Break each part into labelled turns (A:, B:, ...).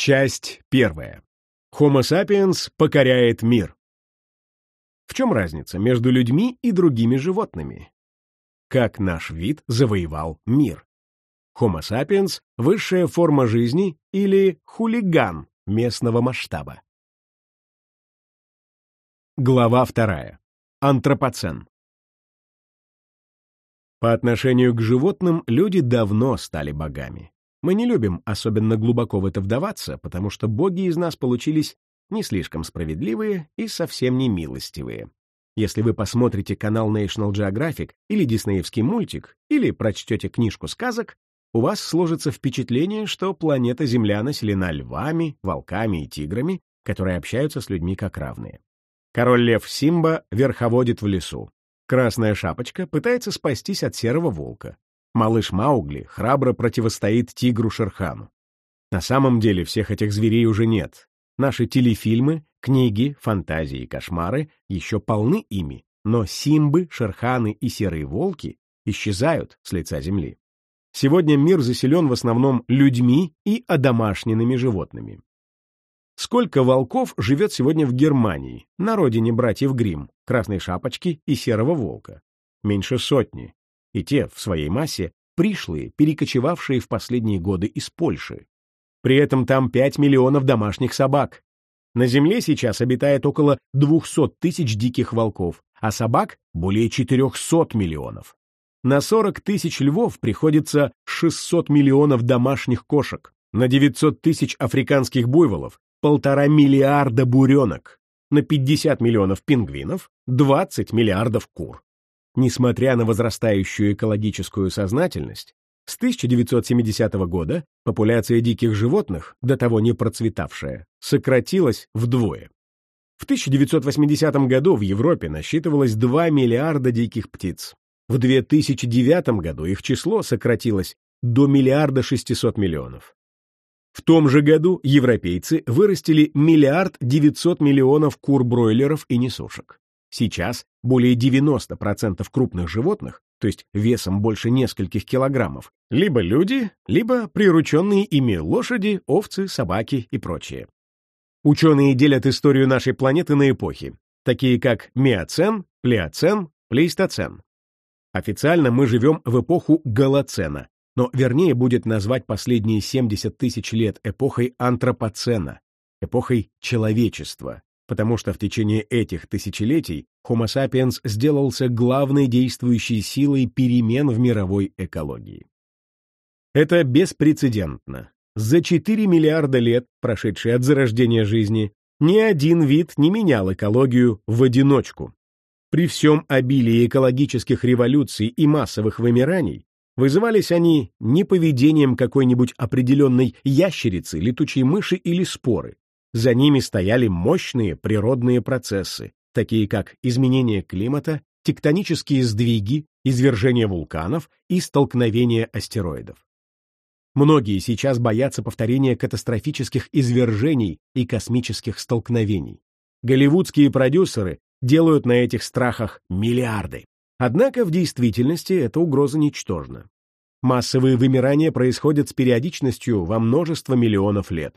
A: Часть первая. Homo sapiens покоряет мир. В чем разница между людьми и другими животными? Как наш вид завоевал мир? Homo sapiens — высшая форма жизни или хулиган местного масштаба? Глава вторая. Антропоцен. По отношению к животным люди давно стали богами. Мы не любим особенно глубоко в это вдаваться, потому что боги из нас получились не слишком справедливые и совсем не милостивые. Если вы посмотрите канал National Geographic или диснеевский мультик, или прочтете книжку сказок, у вас сложится впечатление, что планета Земля населена львами, волками и тиграми, которые общаются с людьми как равные. Король-лев Симба верховодит в лесу. Красная шапочка пытается спастись от серого волка. Малыш Маугли храбро противостоит тигру Шерхану. На самом деле всех этих зверей уже нет. Наши телефильмы, книги, фантазии и кошмары еще полны ими, но Симбы, Шерханы и серые волки исчезают с лица земли. Сегодня мир заселен в основном людьми и одомашненными животными. Сколько волков живет сегодня в Германии, на родине братьев Гримм, Красной Шапочки и Серого Волка? Меньше сотни. И те, в своей массе, пришлые, перекочевавшие в последние годы из Польши. При этом там 5 миллионов домашних собак. На Земле сейчас обитает около 200 тысяч диких волков, а собак более 400 миллионов. На 40 тысяч львов приходится 600 миллионов домашних кошек, на 900 тысяч африканских буйволов, полтора миллиарда буренок, на 50 миллионов пингвинов, 20 миллиардов кур. Несмотря на возрастающую экологическую сознательность, с 1970 года популяция диких животных, до того не процветавшая, сократилась вдвое. В 1980 году в Европе насчитывалось 2 миллиарда диких птиц, в 2009 году их число сократилось до миллиарда 600 миллионов. В том же году европейцы вырастили миллиард 900 миллионов кур-бройлеров и несушек. Сейчас более 90% крупных животных, то есть весом больше нескольких килограммов, либо люди, либо прирученные ими лошади, овцы, собаки и прочее. Ученые делят историю нашей планеты на эпохи, такие как Миоцен, Плеоцен, Плейстоцен. Официально мы живем в эпоху Голоцена, но вернее будет назвать последние 70 тысяч лет эпохой антропоцена, эпохой человечества, потому что в течение этих тысячелетий Homo sapiens сделался главной действующей силой перемен в мировой экологии. Это беспрецедентно. За 4 миллиарда лет, прошедшие от зарождения жизни, ни один вид не менял экологию в одиночку. При всем обилии экологических революций и массовых вымираний вызывались они не поведением какой-нибудь определенной ящерицы, летучей мыши или споры. За ними стояли мощные природные процессы, такие как изменение климата, тектонические сдвиги, извержение вулканов и столкновение астероидов. Многие сейчас боятся повторения катастрофических извержений и космических столкновений. Голливудские продюсеры делают на этих страхах миллиарды. Однако в действительности эта угроза ничтожна. Массовые вымирания происходят с периодичностью во множество миллионов лет.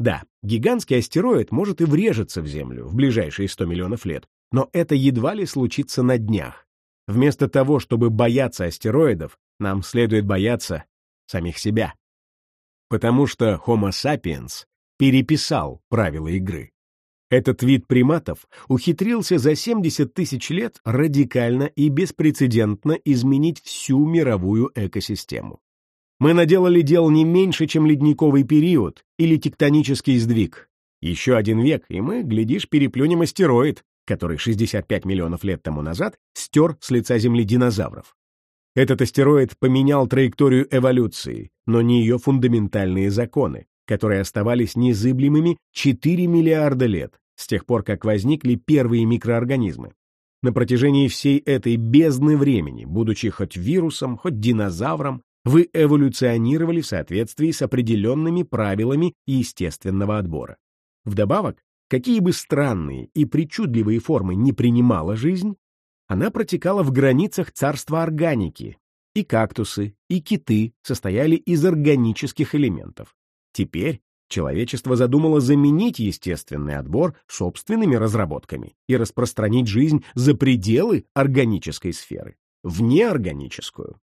A: Да, гигантский астероид может и врежется в Землю в ближайшие 100 миллионов лет, но это едва ли случится на днях. Вместо того, чтобы бояться астероидов, нам следует бояться самих себя. Потому что Homo sapiens переписал правила игры. Этот вид приматов ухитрился за 70 тысяч лет радикально и беспрецедентно изменить всю мировую экосистему. Мы наделали дел не меньше, чем ледниковый период или тектонический сдвиг. Еще один век, и мы, глядишь, переплюнем астероид, который 65 миллионов лет тому назад стер с лица Земли динозавров. Этот астероид поменял траекторию эволюции, но не ее фундаментальные законы, которые оставались незыблемыми 4 миллиарда лет, с тех пор, как возникли первые микроорганизмы. На протяжении всей этой бездны времени, будучи хоть вирусом, хоть динозавром, вы эволюционировали в соответствии с определенными правилами естественного отбора. Вдобавок, какие бы странные и причудливые формы не принимала жизнь, она протекала в границах царства органики, и кактусы, и киты состояли из органических элементов. Теперь человечество задумало заменить естественный отбор собственными разработками и распространить жизнь за пределы органической сферы, в неорганическую.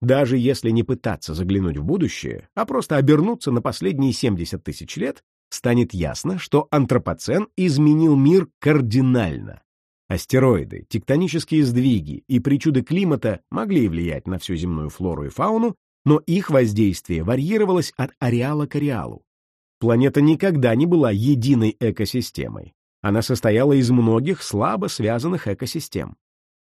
A: Даже если не пытаться заглянуть в будущее, а просто обернуться на последние 70 тысяч лет, станет ясно, что антропоцен изменил мир кардинально. Астероиды, тектонические сдвиги и причуды климата могли влиять на всю земную флору и фауну, но их воздействие варьировалось от ареала к ареалу. Планета никогда не была единой экосистемой. Она состояла из многих слабо связанных экосистем.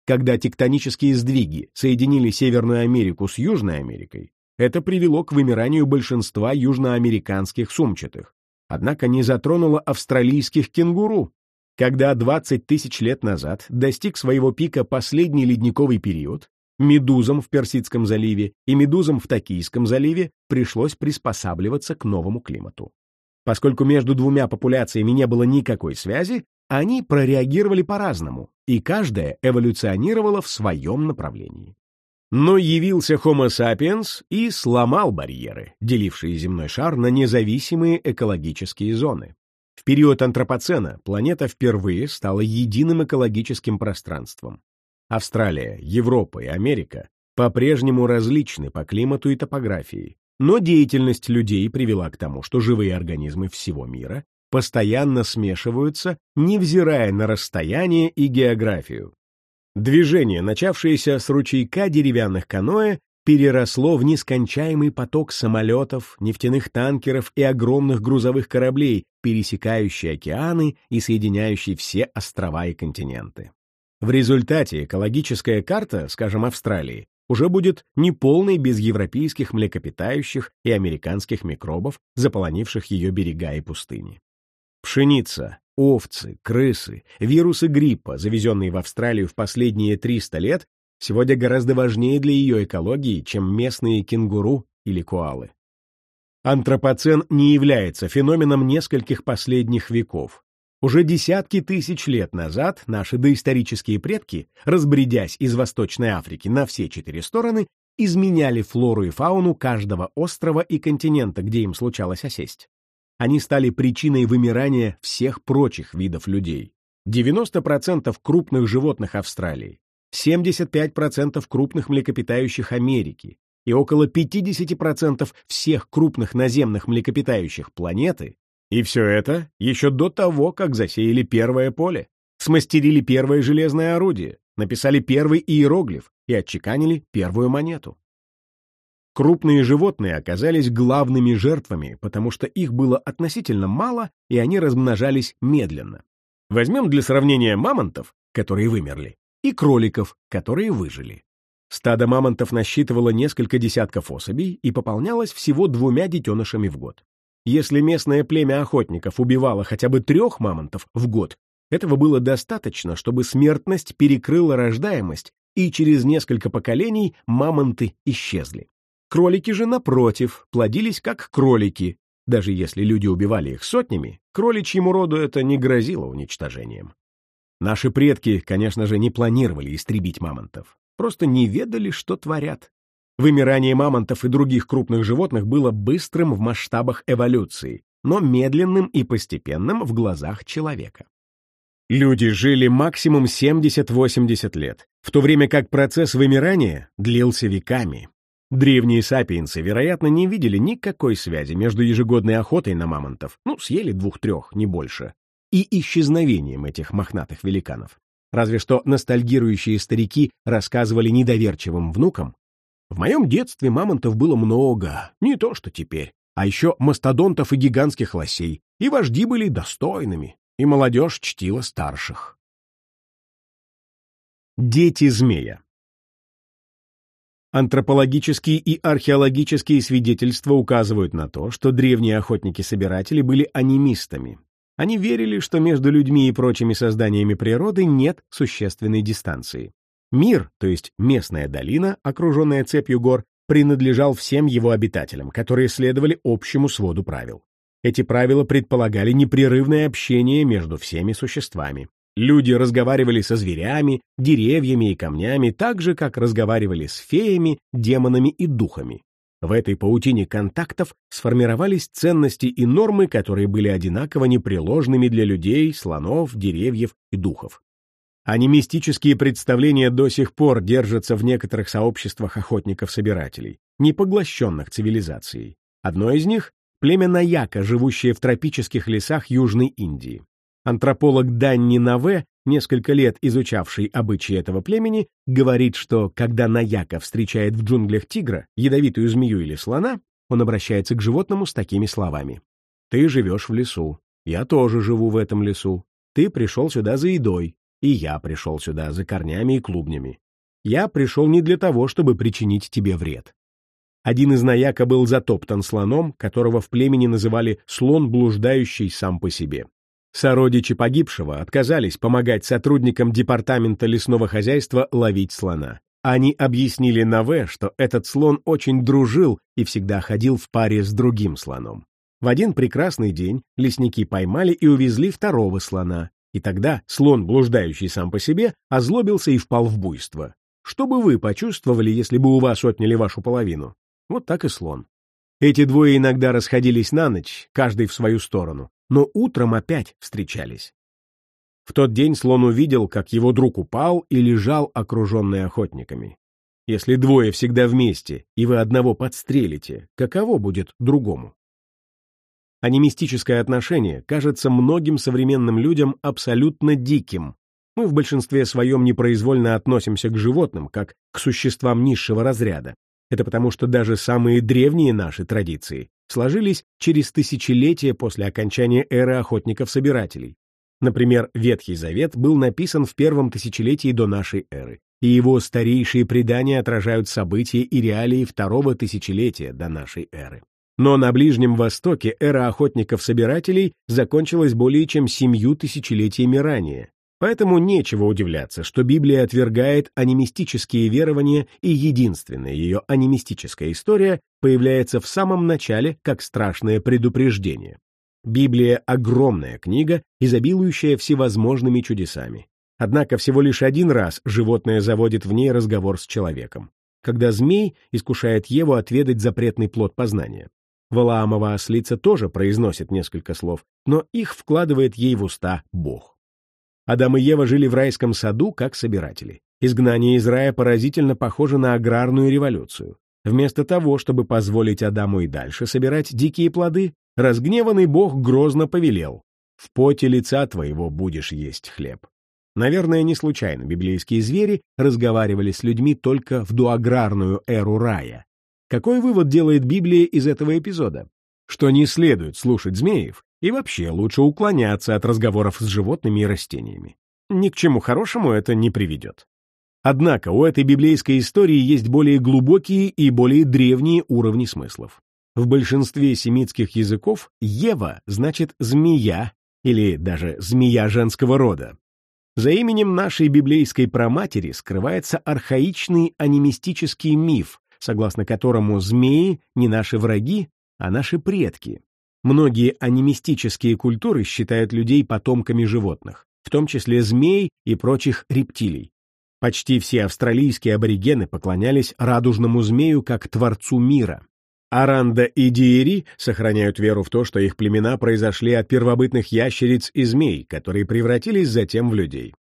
A: Когда тектонические сдвиги соединили Северную Америку с Южной Америкой, это привело к вымиранию большинства южноамериканских сумчатых. Однако не затронуло австралийских кенгуру. Когда 20 тысяч лет назад достиг своего пика последний ледниковый период, медузам в Персидском заливе и медузам в Токийском заливе пришлось приспосабливаться к новому климату. Поскольку между двумя популяциями не было никакой связи, они прореагировали по-разному, и каждая эволюционировала в своем направлении. Но явился Homo sapiens и сломал барьеры, делившие земной шар на независимые экологические зоны. В период антропоцена планета впервые стала единым экологическим пространством. Австралия, Европа и Америка по-прежнему различны по климату и топографии, но деятельность людей привела к тому, что живые организмы всего мира постоянно смешиваются, невзирая на расстояние и географию. Движение, начавшееся с ручейка деревянных каноэ, переросло в нескончаемый поток самолетов, нефтяных танкеров и огромных грузовых кораблей, пересекающий океаны и соединяющий все острова и континенты. В результате экологическая карта, скажем, Австралии, уже будет неполной без европейских млекопитающих и американских микробов, заполонивших ее берега и пустыни. Пшеница, овцы, крысы, вирусы гриппа, завезенные в Австралию в последние 300 лет, сегодня гораздо важнее для ее экологии, чем местные кенгуру или коалы. Антропоцен не является феноменом нескольких последних веков. Уже десятки тысяч лет назад наши доисторические предки, разбредясь из Восточной Африки на все четыре стороны, изменяли флору и фауну каждого острова и континента, где им случалось осесть. Они стали причиной вымирания всех прочих видов людей. 90% крупных животных Австралии, 75% крупных млекопитающих Америки и около 50% всех крупных наземных млекопитающих планеты и все это еще до того, как засеяли первое поле, смастерили первое железное орудие, написали первый иероглиф и отчеканили первую монету. Крупные животные оказались главными жертвами, потому что их было относительно мало, и они размножались медленно. Возьмем для сравнения мамонтов, которые вымерли, и кроликов, которые выжили. Стадо мамонтов насчитывало несколько десятков особей и пополнялось всего двумя детенышами в год. Если местное племя охотников убивало хотя бы трех мамонтов в год, этого было достаточно, чтобы смертность перекрыла рождаемость, и через несколько поколений мамонты исчезли. Кролики же, напротив, плодились как кролики. Даже если люди убивали их сотнями, кроличьему роду это не грозило уничтожением. Наши предки, конечно же, не планировали истребить мамонтов, просто не ведали, что творят. Вымирание мамонтов и других крупных животных было быстрым в масштабах эволюции, но медленным и постепенным в глазах человека. Люди жили максимум 70-80 лет, в то время как процесс вымирания длился веками. Древние сапиенсы, вероятно, не видели никакой связи между ежегодной охотой на мамонтов, ну, съели двух-трех, не больше, и исчезновением этих мохнатых великанов. Разве что ностальгирующие старики рассказывали недоверчивым внукам, в моем детстве мамонтов было много, не то что теперь, а еще мастодонтов и гигантских лосей, и вожди были достойными, и молодежь чтила старших. Дети змея Антропологические и археологические свидетельства указывают на то, что древние охотники-собиратели были анимистами. Они верили, что между людьми и прочими созданиями природы нет существенной дистанции. Мир, то есть местная долина, окруженная цепью гор, принадлежал всем его обитателям, которые следовали общему своду правил. Эти правила предполагали непрерывное общение между всеми существами. Люди разговаривали со зверями, деревьями и камнями так же, как разговаривали с феями, демонами и духами. В этой паутине контактов сформировались ценности и нормы, которые были одинаково непреложными для людей, слонов, деревьев и духов. Анимистические представления до сих пор держатся в некоторых сообществах охотников-собирателей, не поглощенных цивилизацией. Одно из них — племя Наяка, живущее в тропических лесах Южной Индии. Антрополог Данни Наве, несколько лет изучавший обычаи этого племени, говорит, что когда Наяка встречает в джунглях тигра, ядовитую змею или слона, он обращается к животному с такими словами. «Ты живешь в лесу. Я тоже живу в этом лесу. Ты пришел сюда за едой. И я пришел сюда за корнями и клубнями. Я пришел не для того, чтобы причинить тебе вред. Один из наяка был затоптан слоном, которого в племени называли «слон, блуждающий сам по себе». Сородичи погибшего отказались помогать сотрудникам департамента лесного хозяйства ловить слона. Они объяснили Наве, что этот слон очень дружил и всегда ходил в паре с другим слоном. В один прекрасный день лесники поймали и увезли второго слона, и тогда слон, блуждающий сам по себе, озлобился и впал в буйство. Что бы вы почувствовали, если бы у вас отняли вашу половину? Вот так и слон. Эти двое иногда расходились на ночь, каждый в свою сторону, но утром опять встречались. В тот день слон увидел, как его друг упал и лежал, окруженный охотниками. Если двое всегда вместе, и вы одного подстрелите, каково будет другому? Анимистическое отношение кажется многим современным людям абсолютно диким. Мы в большинстве своем непроизвольно относимся к животным, как к существам низшего разряда. Это потому, что даже самые древние наши традиции сложились через тысячелетия после окончания эры охотников-собирателей. Например, Ветхий Завет был написан в первом тысячелетии до нашей эры, и его старейшие предания отражают события и реалии второго тысячелетия до нашей эры. Но на Ближнем Востоке эра охотников-собирателей закончилась более чем семью тысячелетиями ранее. Поэтому нечего удивляться, что Библия отвергает анимистические верования, и единственная ее анимистическая история появляется в самом начале как страшное предупреждение. Библия — огромная книга, изобилующая всевозможными чудесами. Однако всего лишь один раз животное заводит в ней разговор с человеком, когда змей искушает Еву отведать запретный плод познания. Валаамова ослица тоже произносит несколько слов, но их вкладывает ей в уста Бог. Адам и Ева жили в райском саду как собиратели. Изгнание из рая поразительно похоже на аграрную революцию. Вместо того, чтобы позволить Адаму и дальше собирать дикие плоды, разгневанный Бог грозно повелел «В поте лица твоего будешь есть хлеб». Наверное, не случайно библейские звери разговаривали с людьми только в доаграрную эру рая, какой вывод делает Библия из этого эпизода? Что не следует слушать змеев, и вообще лучше уклоняться от разговоров с животными и растениями. Ни к чему хорошему это не приведет. Однако у этой библейской истории есть более глубокие и более древние уровни смыслов. В большинстве семитских языков «ева» значит «змея» или даже «змея женского рода». За именем нашей библейской праматери скрывается архаичный анимистический миф, согласно которому змеи не наши враги, а наши предки. Многие анимистические культуры считают людей потомками животных, в том числе змей и прочих рептилий. Почти все австралийские аборигены поклонялись радужному змею как творцу мира. Аранда и Диери сохраняют веру в то, что их племена произошли от первобытных ящериц и змей, которые превратились затем в людей.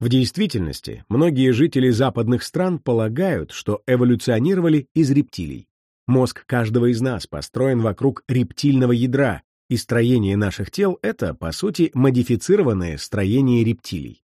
A: В действительности, многие жители западных стран полагают, что эволюционировали из рептилий. Мозг каждого из нас построен вокруг рептильного ядра, и строение наших тел — это, по сути, модифицированное строение рептилий.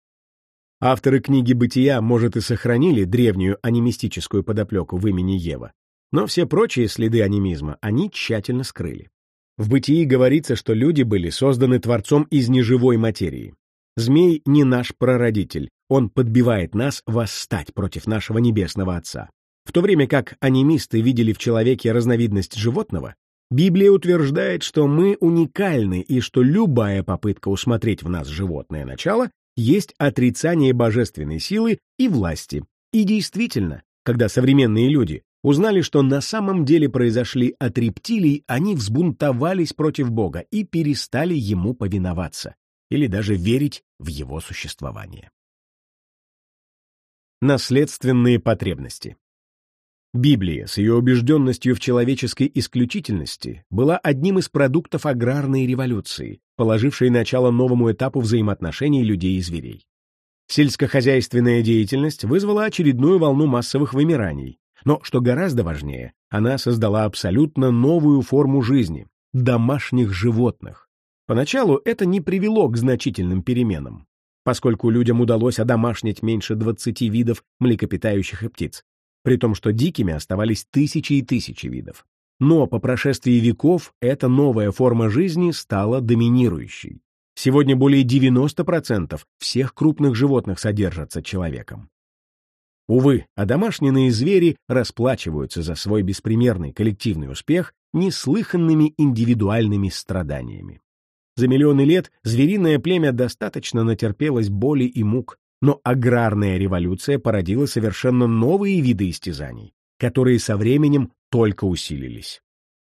A: Авторы книги «Бытия», может, и сохранили древнюю анимистическую подоплеку в имени Ева, но все прочие следы анимизма они тщательно скрыли. В «Бытии» говорится, что люди были созданы Творцом из неживой материи. Змей не наш прародитель, он подбивает нас восстать против нашего небесного Отца. В то время как анимисты видели в человеке разновидность животного, Библия утверждает, что мы уникальны и что любая попытка усмотреть в нас животное начало есть отрицание божественной силы и власти. И действительно, когда современные люди узнали, что на самом деле произошли от рептилий, они взбунтовались против Бога и перестали ему повиноваться или даже верить в его существование. Наследственные потребности Библия с ее убежденностью в человеческой исключительности была одним из продуктов аграрной революции, положившей начало новому этапу взаимоотношений людей и зверей. Сельскохозяйственная деятельность вызвала очередную волну массовых вымираний, но, что гораздо важнее, она создала абсолютно новую форму жизни – домашних животных. Поначалу это не привело к значительным переменам, поскольку людям удалось одомашнить меньше 20 видов млекопитающих и птиц, при том, что дикими оставались тысячи и тысячи видов. Но по прошествии веков эта новая форма жизни стала доминирующей. Сегодня более 90% всех крупных животных содержатся человеком. Увы, а домашние звери расплачиваются за свой беспримерный коллективный успех неслыханными индивидуальными страданиями. За миллионы лет звериное племя достаточно натерпелось боли и мук, но аграрная революция породила совершенно новые виды истязаний, которые со временем только усилились.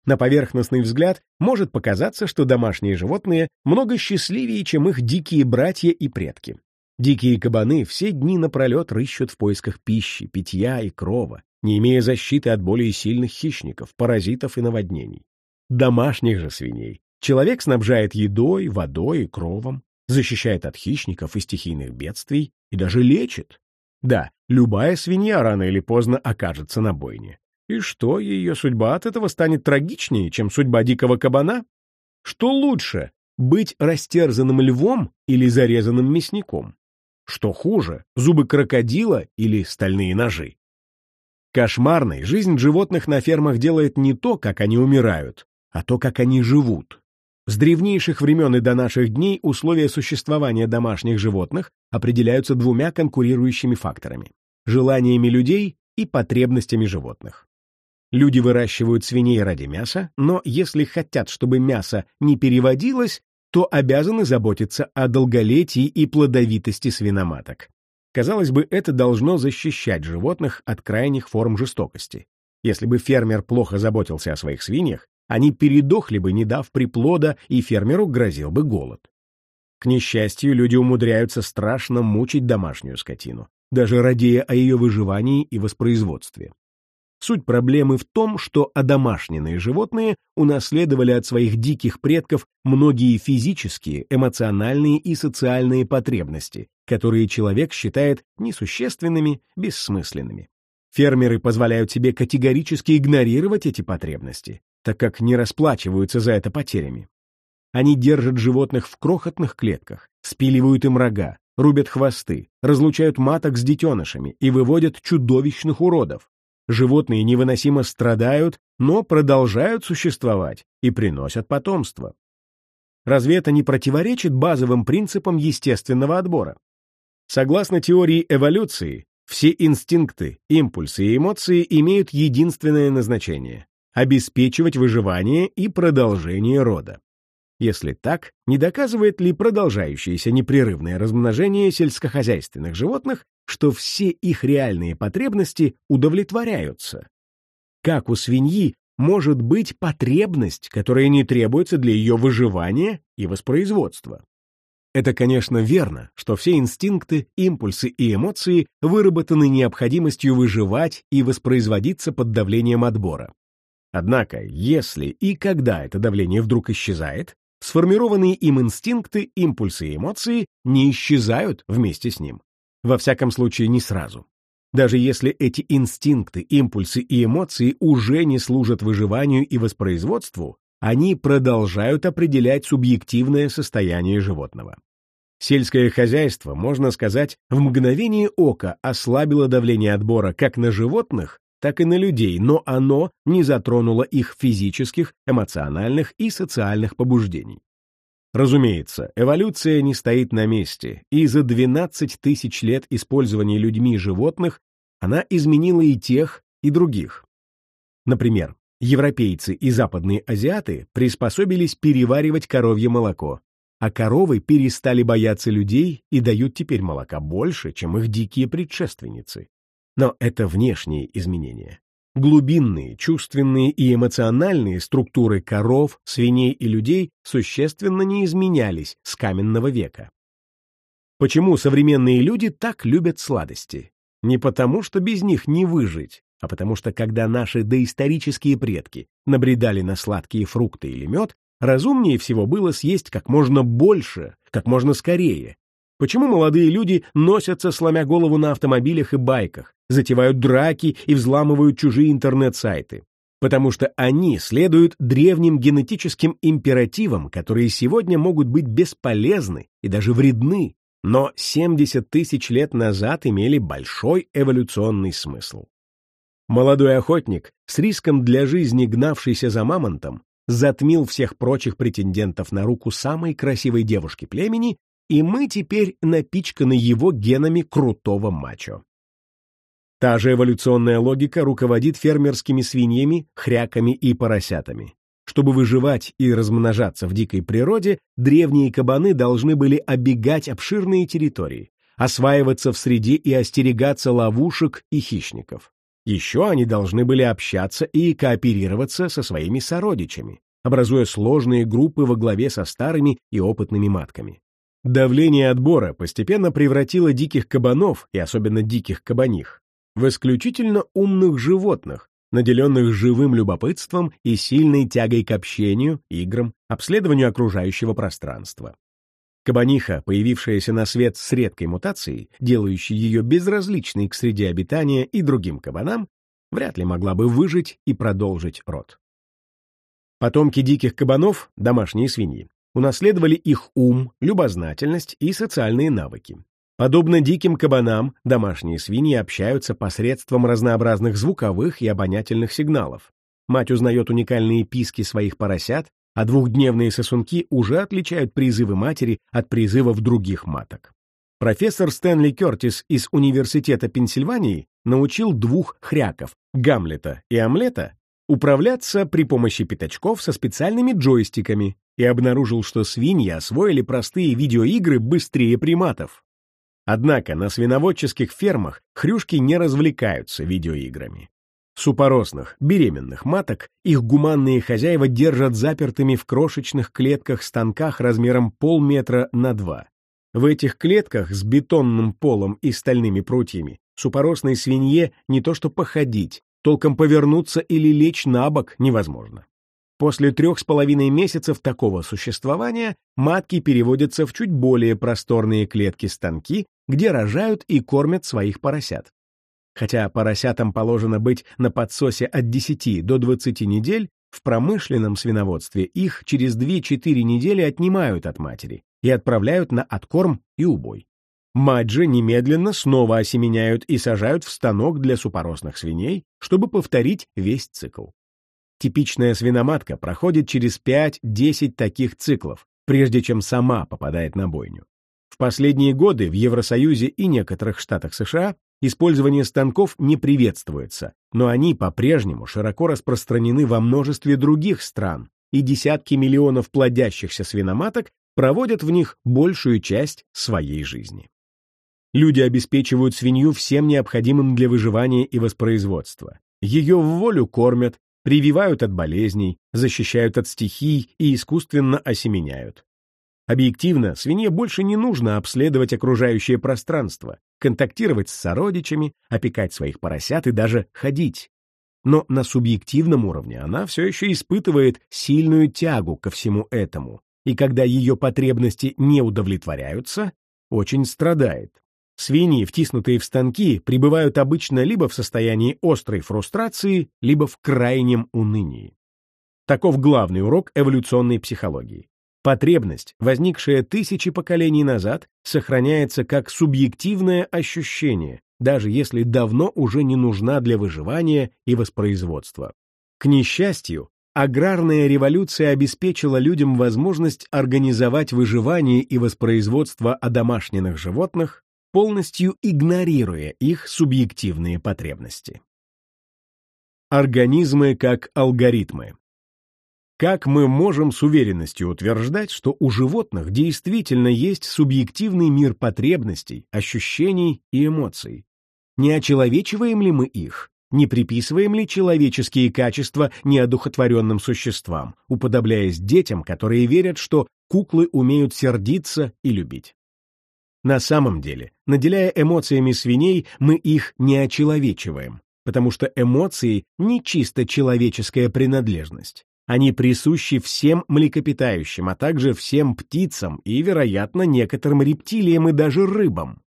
A: На поверхностный взгляд может показаться, что домашние животные много счастливее, чем их дикие братья и предки. Дикие кабаны все дни напролет рыщут в поисках пищи, питья и крова, не имея защиты от более сильных хищников, паразитов и наводнений. Домашних же свиней человек снабжает едой, водой и кровом, защищает от хищников и стихийных бедствий и даже лечит. Да, любая свинья рано или поздно окажется на бойне. И что, ее судьба от этого станет трагичнее, чем судьба дикого кабана? Что лучше, быть растерзанным львом или зарезанным мясником? Что хуже, зубы крокодила или стальные ножи? Кошмарной жизнь животных на фермах делает не то, как они умирают, а то, как они живут. С древнейших времен и до наших дней условия существования домашних животных определяются двумя конкурирующими факторами – желаниями людей и потребностями животных. Люди выращивают свиней ради мяса, но если хотят, чтобы мясо не переводилось, то обязаны заботиться о долголетии и плодовитости свиноматок. Казалось бы, это должно защищать животных от крайних форм жестокости. Если бы фермер плохо заботился о своих свиньях, они передохли бы, не дав приплода, и фермеру грозил бы голод. К несчастью, люди умудряются страшно мучить домашнюю скотину, даже радея о ее выживании и воспроизводстве. Суть проблемы в том, что одомашненные животные унаследовали от своих диких предков многие физические, эмоциональные и социальные потребности, которые человек считает несущественными, бессмысленными. Фермеры позволяют себе категорически игнорировать эти потребности, так как не расплачиваются за это потерями. Они держат животных в крохотных клетках, спиливают им рога, рубят хвосты, разлучают маток с детенышами и выводят чудовищных уродов. Животные невыносимо страдают, но продолжают существовать и приносят потомство. Разве это не противоречит базовым принципам естественного отбора? Согласно теории эволюции, все инстинкты, импульсы и эмоции имеют единственное назначение обеспечивать выживание и продолжение рода. Если так, не доказывает ли продолжающееся непрерывное размножение сельскохозяйственных животных, что все их реальные потребности удовлетворяются? Как у свиньи может быть потребность, которая не требуется для ее выживания и воспроизводства? Это, конечно, верно, что все инстинкты, импульсы и эмоции выработаны необходимостью выживать и воспроизводиться под давлением отбора. Однако, если и когда это давление вдруг исчезает, сформированные им инстинкты, импульсы и эмоции не исчезают вместе с ним. Во всяком случае, не сразу. Даже если эти инстинкты, импульсы и эмоции уже не служат выживанию и воспроизводству, они продолжают определять субъективное состояние животного. Сельское хозяйство, можно сказать, в мгновение ока ослабило давление отбора как на животных, так и на людей, но оно не затронуло их физических, эмоциональных и социальных побуждений. Разумеется, эволюция не стоит на месте, и за 12 тысяч лет использования людьми животных она изменила и тех, и других. Например, европейцы и западные азиаты приспособились переваривать коровье молоко, а коровы перестали бояться людей и дают теперь молока больше, чем их дикие предшественницы. Но это внешние изменения. Глубинные, чувственные и эмоциональные структуры коров, свиней и людей существенно не изменялись с каменного века. Почему современные люди так любят сладости? Не потому, что без них не выжить. а потому что когда наши доисторические предки набредали на сладкие фрукты или мед, разумнее всего было съесть как можно больше, как можно скорее. Почему молодые люди носятся, сломя голову на автомобилях и байках, затевают драки и взламывают чужие интернет-сайты? Потому что они следуют древним генетическим императивам, которые сегодня могут быть бесполезны и даже вредны, но 70 тысяч лет назад имели большой эволюционный смысл. Молодой охотник, с риском для жизни гнавшийся за мамонтом, затмил всех прочих претендентов на руку самой красивой девушки племени, и мы теперь напичканы его генами крутого мачо. Та же эволюционная логика руководит фермерскими свиньями, хряками и поросятами. Чтобы выживать и размножаться в дикой природе, древние кабаны должны были обегать обширные территории, осваиваться в среде и остерегаться ловушек и хищников. Еще они должны были общаться и кооперироваться со своими сородичами, образуя сложные группы во главе со старыми и опытными матками. Давление отбора постепенно превратило диких кабанов, и особенно диких кабаних, в исключительно умных животных, наделенных живым любопытством и сильной тягой к общению, играм, обследованию окружающего пространства. Кабаниха, появившаяся на свет с редкой мутацией, делающей ее безразличной к среде обитания и другим кабанам, вряд ли могла бы выжить и продолжить род. Потомки диких кабанов, домашние свиньи, унаследовали их ум, любознательность и социальные навыки. Подобно диким кабанам, домашние свиньи общаются посредством разнообразных звуковых и обонятельных сигналов. Мать узнает уникальные писки своих поросят, а двухдневные сосунки уже отличают призывы матери от призывов других маток. Профессор Стэнли Кертис из Университета Пенсильвании научил двух хряков, Гамлета и Омлета, управляться при помощи пятачков со специальными джойстиками и обнаружил, что свиньи освоили простые видеоигры быстрее приматов. Однако на свиноводческих фермах хрюшки не развлекаются видеоиграми. Супоросных, беременных маток их гуманные хозяева держат запертыми в крошечных клетках-станках размером полметра на два. В этих клетках с бетонным полом и стальными прутьями супоросной свинье не то что походить, толком повернуться или лечь на бок невозможно. После трех с половиной месяцев такого существования матки переводятся в чуть более просторные клетки-станки, где рожают и кормят своих поросят. Хотя поросятам положено быть на подсосе от 10 до 20 недель, в промышленном свиноводстве их через 2-4 недели отнимают от матери и отправляют на откорм и убой. Мать же немедленно снова осеменяют и сажают в станок для супоросных свиней, чтобы повторить весь цикл. Типичная свиноматка проходит через 5-10 таких циклов, прежде чем сама попадает на бойню. В последние годы в Евросоюзе и некоторых штатах США использование станков не приветствуется, но они по-прежнему широко распространены во множестве других стран, и десятки миллионов плодящихся свиноматок проводят в них большую часть своей жизни. Люди обеспечивают свинью всем необходимым для выживания и воспроизводства. Ее в волю кормят, прививают от болезней, защищают от стихий и искусственно осеменяют. Объективно, свинье больше не нужно обследовать окружающее пространство, контактировать с сородичами, опекать своих поросят и даже ходить. Но на субъективном уровне она все еще испытывает сильную тягу ко всему этому, и когда ее потребности не удовлетворяются, очень страдает. Свиньи, втиснутые в станки, пребывают обычно либо в состоянии острой фрустрации, либо в крайнем унынии. Таков главный урок эволюционной психологии. Потребность, возникшая тысячи поколений назад, сохраняется как субъективное ощущение, даже если давно уже не нужна для выживания и воспроизводства. К несчастью, аграрная революция обеспечила людям возможность организовать выживание и воспроизводство одомашненных животных полностью игнорируя их субъективные потребности. Организмы как алгоритмы. Как мы можем с уверенностью утверждать, что у животных действительно есть субъективный мир потребностей, ощущений и эмоций? Не очеловечиваем ли мы их? Не приписываем ли человеческие качества неодухотворенным существам, уподобляясь детям, которые верят, что куклы умеют сердиться и любить? На самом деле, наделяя эмоциями свиней, мы их не очеловечиваем. потому что эмоции не чисто человеческая принадлежность. Они присущи всем млекопитающим, а также всем птицам и, вероятно, некоторым рептилиям и даже рыбам.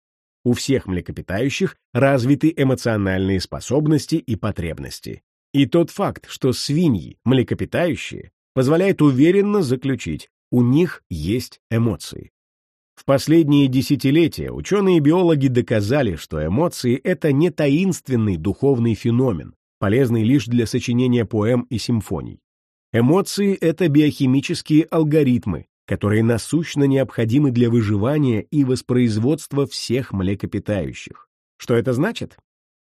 A: У всех млекопитающих развиты эмоциональные способности и потребности. И тот факт, что свиньи – млекопитающие, позволяет уверенно заключить, у них есть эмоции. В последние десятилетия ученые-биологи доказали, что эмоции — это не таинственный духовный феномен, полезный лишь для сочинения поэм и симфоний. Эмоции — это биохимические алгоритмы, которые насущно необходимы для выживания и воспроизводства всех млекопитающих. Что это значит?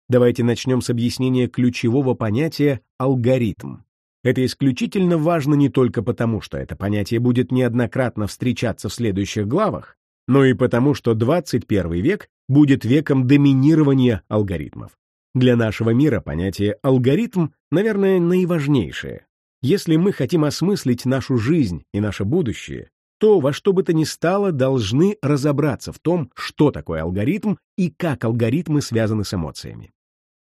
A: Давайте начнем с объяснения ключевого понятия «алгоритм». Это исключительно важно не только потому, что это понятие будет неоднократно встречаться в следующих главах, но и потому, что 21 век будет веком доминирования алгоритмов. Для нашего мира понятие «алгоритм», наверное, наиважнейшее. Если мы хотим осмыслить нашу жизнь и наше будущее, то во что бы то ни стало должны разобраться в том, что такое алгоритм и как алгоритмы связаны с эмоциями.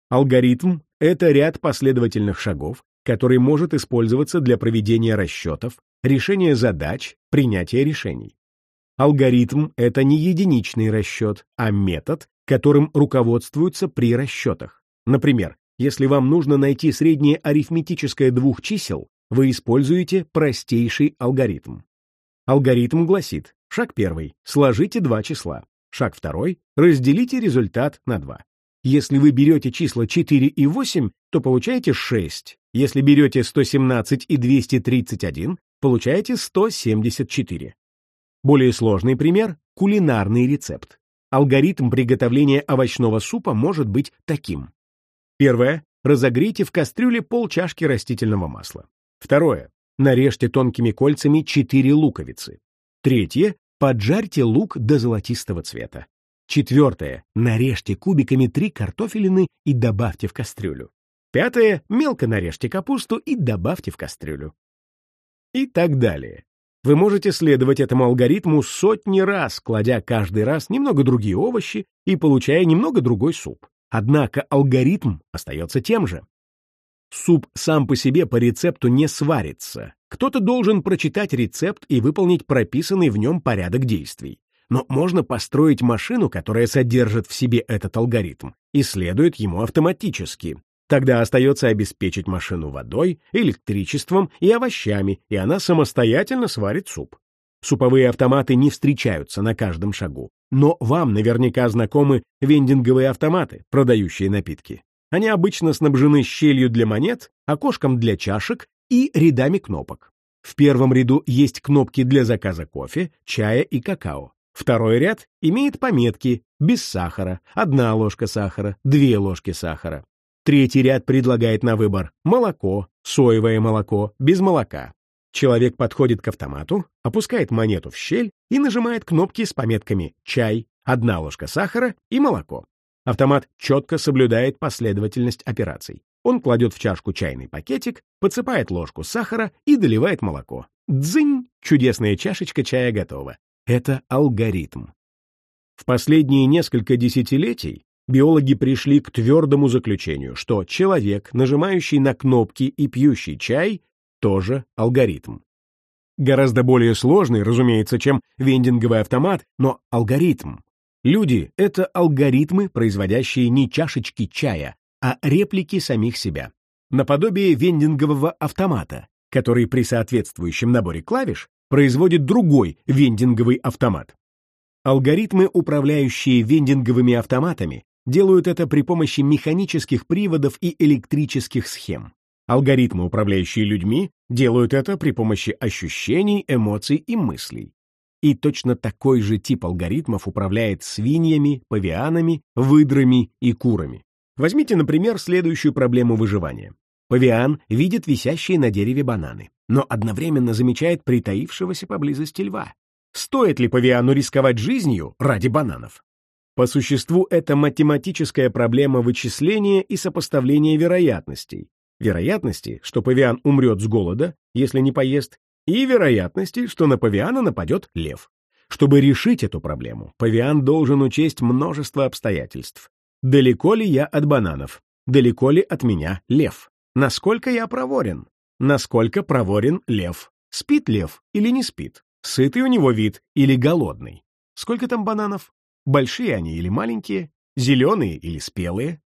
A: Алгоритм — это ряд последовательных шагов, который может использоваться для проведения расчетов, решения задач, принятия решений. Алгоритм — это не единичный расчет, а метод, которым руководствуются при расчетах. Например, если вам нужно найти среднее арифметическое двух чисел, вы используете простейший алгоритм. Алгоритм гласит, шаг первый — сложите два числа. Шаг второй — разделите результат на 2. Если вы берете числа 4 и 8, то получаете 6. Если берете 117 и 231, получаете 174. Более сложный пример — кулинарный рецепт. Алгоритм приготовления овощного супа может быть таким. Первое. Разогрейте в кастрюле полчашки растительного масла. Второе. Нарежьте тонкими кольцами 4 луковицы. Третье. Поджарьте лук до золотистого цвета. Четвертое. Нарежьте кубиками 3 картофелины и добавьте в кастрюлю. Пятое. Мелко нарежьте капусту и добавьте в кастрюлю. И так далее. Вы можете следовать этому алгоритму сотни раз, кладя каждый раз немного другие овощи и получая немного другой суп. Однако алгоритм остается тем же. Суп сам по себе по рецепту не сварится. Кто-то должен прочитать рецепт и выполнить прописанный в нем порядок действий. Но можно построить машину, которая содержит в себе этот алгоритм и следует ему автоматически. Тогда остается обеспечить машину водой, электричеством и овощами, и она самостоятельно сварит суп. Суповые автоматы не встречаются на каждом шагу, но вам наверняка знакомы вендинговые автоматы, продающие напитки. Они обычно снабжены щелью для монет, окошком для чашек и рядами кнопок. В первом ряду есть кнопки для заказа кофе, чая и какао. Второй ряд имеет пометки «без сахара», «одна ложка сахара», «две ложки сахара». Третий ряд предлагает на выбор молоко, соевое молоко, без молока. Человек подходит к автомату, опускает монету в щель и нажимает кнопки с пометками «чай», «одна ложка сахара» и «молоко». Автомат четко соблюдает последовательность операций. Он кладет в чашку чайный пакетик, подсыпает ложку сахара и доливает молоко. Дзынь! Чудесная чашечка чая готова. Это алгоритм. В последние несколько десятилетий биологи пришли к твердому заключению, что человек, нажимающий на кнопки и пьющий чай, тоже алгоритм. Гораздо более сложный, разумеется, чем вендинговый автомат, но алгоритм. Люди — это алгоритмы, производящие не чашечки чая, а реплики самих себя. Наподобие вендингового автомата, который при соответствующем наборе клавиш производит другой вендинговый автомат. Алгоритмы, управляющие вендинговыми автоматами, делают это при помощи механических приводов и электрических схем. Алгоритмы, управляющие людьми, делают это при помощи ощущений, эмоций и мыслей. И точно такой же тип алгоритмов управляет свиньями, павианами, выдрами и курами. Возьмите, например, следующую проблему выживания. Павиан видит висящие на дереве бананы, но одновременно замечает притаившегося поблизости льва. Стоит ли павиану рисковать жизнью ради бананов? По существу это математическая проблема вычисления и сопоставления вероятностей. Вероятности, что павиан умрет с голода, если не поест, и вероятности, что на павиана нападет лев. Чтобы решить эту проблему, павиан должен учесть множество обстоятельств. Далеко ли я от бананов? далеко ли от меня лев. Насколько я проворен? Насколько проворен лев? Спит лев или не спит? Сытый у него вид или голодный? Сколько там бананов? Большие они или маленькие? Зеленые или спелые?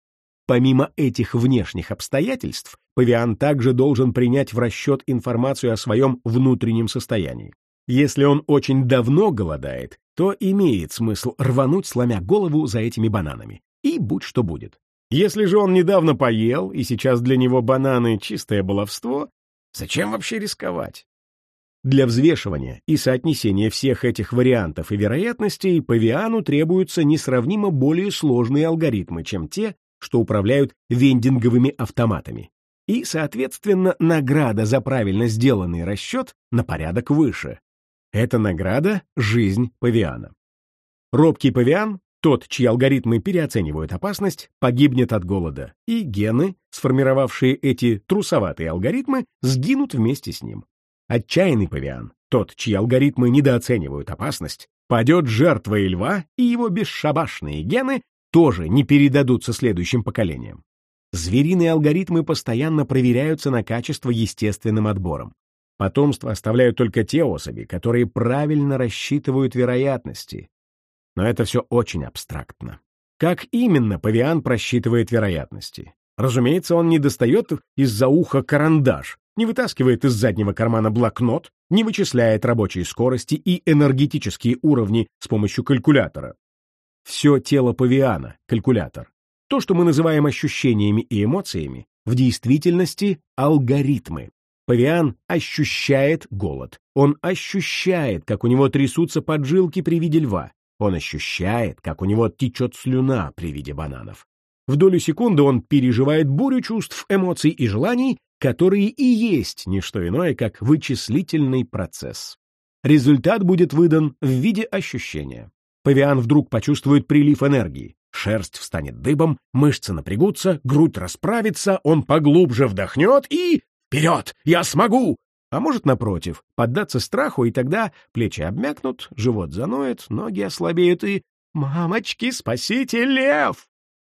A: Помимо этих внешних обстоятельств, павиан также должен принять в расчет информацию о своем внутреннем состоянии. Если он очень давно голодает, то имеет смысл рвануть, сломя голову за этими бананами. И будь что будет. Если же он недавно поел, и сейчас для него бананы — чистое баловство, зачем вообще рисковать? Для взвешивания и соотнесения всех этих вариантов и вероятностей павиану требуются несравнимо более сложные алгоритмы, чем те, что управляют вендинговыми автоматами. И, соответственно, награда за правильно сделанный расчет на порядок выше. Эта награда — жизнь павиана. Робкий павиан, тот, чьи алгоритмы переоценивают опасность, погибнет от голода, и гены, сформировавшие эти трусоватые алгоритмы, сгинут вместе с ним. Отчаянный павиан, тот, чьи алгоритмы недооценивают опасность, падет жертвой льва, и его бесшабашные гены тоже не передадутся следующим поколениям. Звериные алгоритмы постоянно проверяются на качество естественным отбором. Потомство оставляют только те особи, которые правильно рассчитывают вероятности. Но это все очень абстрактно. Как именно павиан просчитывает вероятности? Разумеется, он не достает из-за уха карандаш, не вытаскивает из заднего кармана блокнот, не вычисляет рабочие скорости и энергетические уровни с помощью калькулятора. Все тело павиана — калькулятор. То, что мы называем ощущениями и эмоциями, в действительности — алгоритмы. Павиан ощущает голод. Он ощущает, как у него трясутся поджилки при виде льва. Он ощущает, как у него течет слюна при виде бананов. В долю секунды он переживает бурю чувств, эмоций и желаний, которые и есть не что иное, как вычислительный процесс. Результат будет выдан в виде ощущения. Павиан вдруг почувствует прилив энергии. Шерсть встанет дыбом, мышцы напрягутся, грудь расправится, он поглубже вдохнет и... Вперед! Я смогу! А может, напротив, поддаться страху, и тогда плечи обмякнут, живот заноет, ноги ослабеют и... «Мамочки, спасите лев!»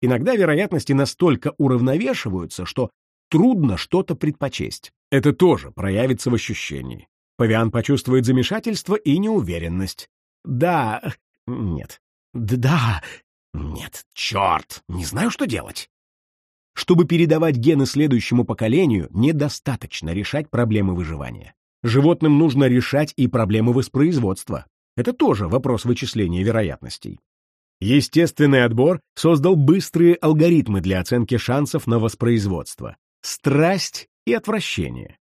A: Иногда вероятности настолько уравновешиваются, что трудно что-то предпочесть. Это тоже проявится в ощущении. Павиан почувствует замешательство и неуверенность. Да, нет, да, нет, черт, не знаю, что делать. Чтобы передавать гены следующему поколению, недостаточно решать проблемы выживания. Животным нужно решать и проблемы воспроизводства. Это тоже вопрос вычисления вероятностей. Естественный отбор создал быстрые алгоритмы для оценки шансов на воспроизводство. Страсть и отвращение.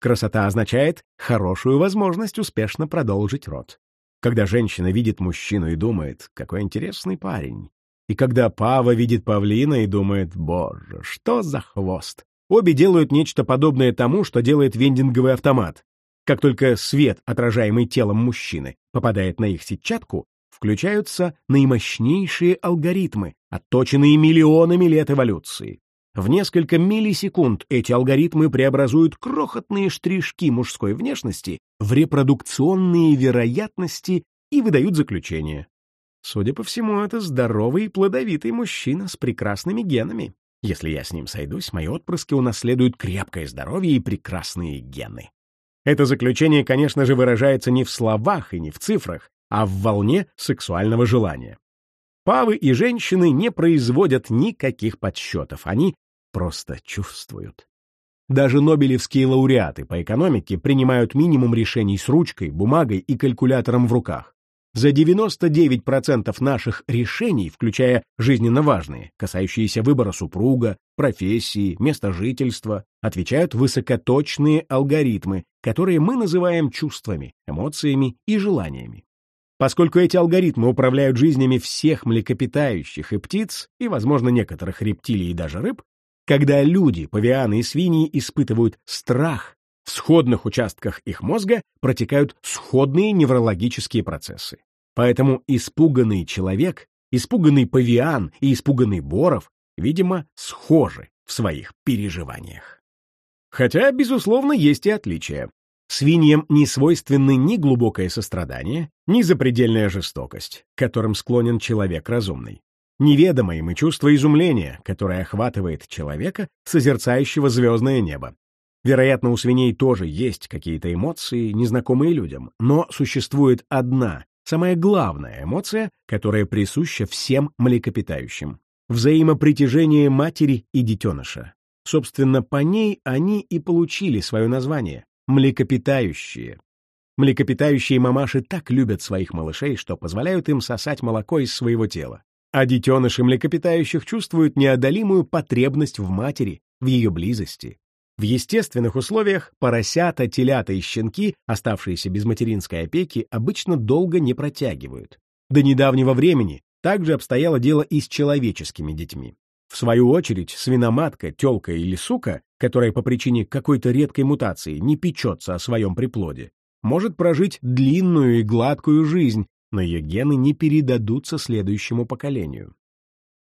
A: Красота означает хорошую возможность успешно продолжить род. Когда женщина видит мужчину и думает, какой интересный парень. И когда Пава видит павлина и думает, боже, что за хвост. Обе делают нечто подобное тому, что делает вендинговый автомат. Как только свет, отражаемый телом мужчины, попадает на их сетчатку, включаются наимощнейшие алгоритмы, отточенные миллионами лет эволюции. В несколько миллисекунд эти алгоритмы преобразуют крохотные штришки мужской внешности в репродукционные вероятности и выдают заключение. Судя по всему, это здоровый и плодовитый мужчина с прекрасными генами. Если я с ним сойдусь, мои отпрыски унаследуют крепкое здоровье и прекрасные гены. Это заключение, конечно же, выражается не в словах и не в цифрах, а в волне сексуального желания. Павы и женщины не производят никаких подсчетов, они просто чувствуют. Даже нобелевские лауреаты по экономике принимают минимум решений с ручкой, бумагой и калькулятором в руках. За 99% наших решений, включая жизненно важные, касающиеся выбора супруга, профессии, места жительства, отвечают высокоточные алгоритмы, которые мы называем чувствами, эмоциями и желаниями. Поскольку эти алгоритмы управляют жизнями всех млекопитающих и птиц, и, возможно, некоторых рептилий и даже рыб, когда люди, павианы и свиньи испытывают страх, в сходных участках их мозга протекают сходные неврологические процессы. Поэтому испуганный человек, испуганный павиан и испуганный Боров, видимо, схожи в своих переживаниях. Хотя, безусловно, есть и отличия. Свиньям не свойственны ни глубокое сострадание, ни запредельная жестокость, к которым склонен человек разумный. неведомое им и чувство изумления, которое охватывает человека, созерцающего звездное небо. Вероятно, у свиней тоже есть какие-то эмоции, незнакомые людям, но существует одна, самая главная эмоция, которая присуща всем млекопитающим — взаимопритяжение матери и детеныша. Собственно, по ней они и получили свое название — млекопитающие. Млекопитающие мамаши так любят своих малышей, что позволяют им сосать молоко из своего тела. А детеныши млекопитающих чувствуют неодолимую потребность в матери, в ее близости. В естественных условиях поросята, телята и щенки, оставшиеся без материнской опеки, обычно долго не протягивают. До недавнего времени также обстояло дело и с человеческими детьми. В свою очередь, свиноматка, телка или сука, которая по причине какой-то редкой мутации не печется о своем приплоде, может прожить длинную и гладкую жизнь, но ее гены не передадутся следующему поколению.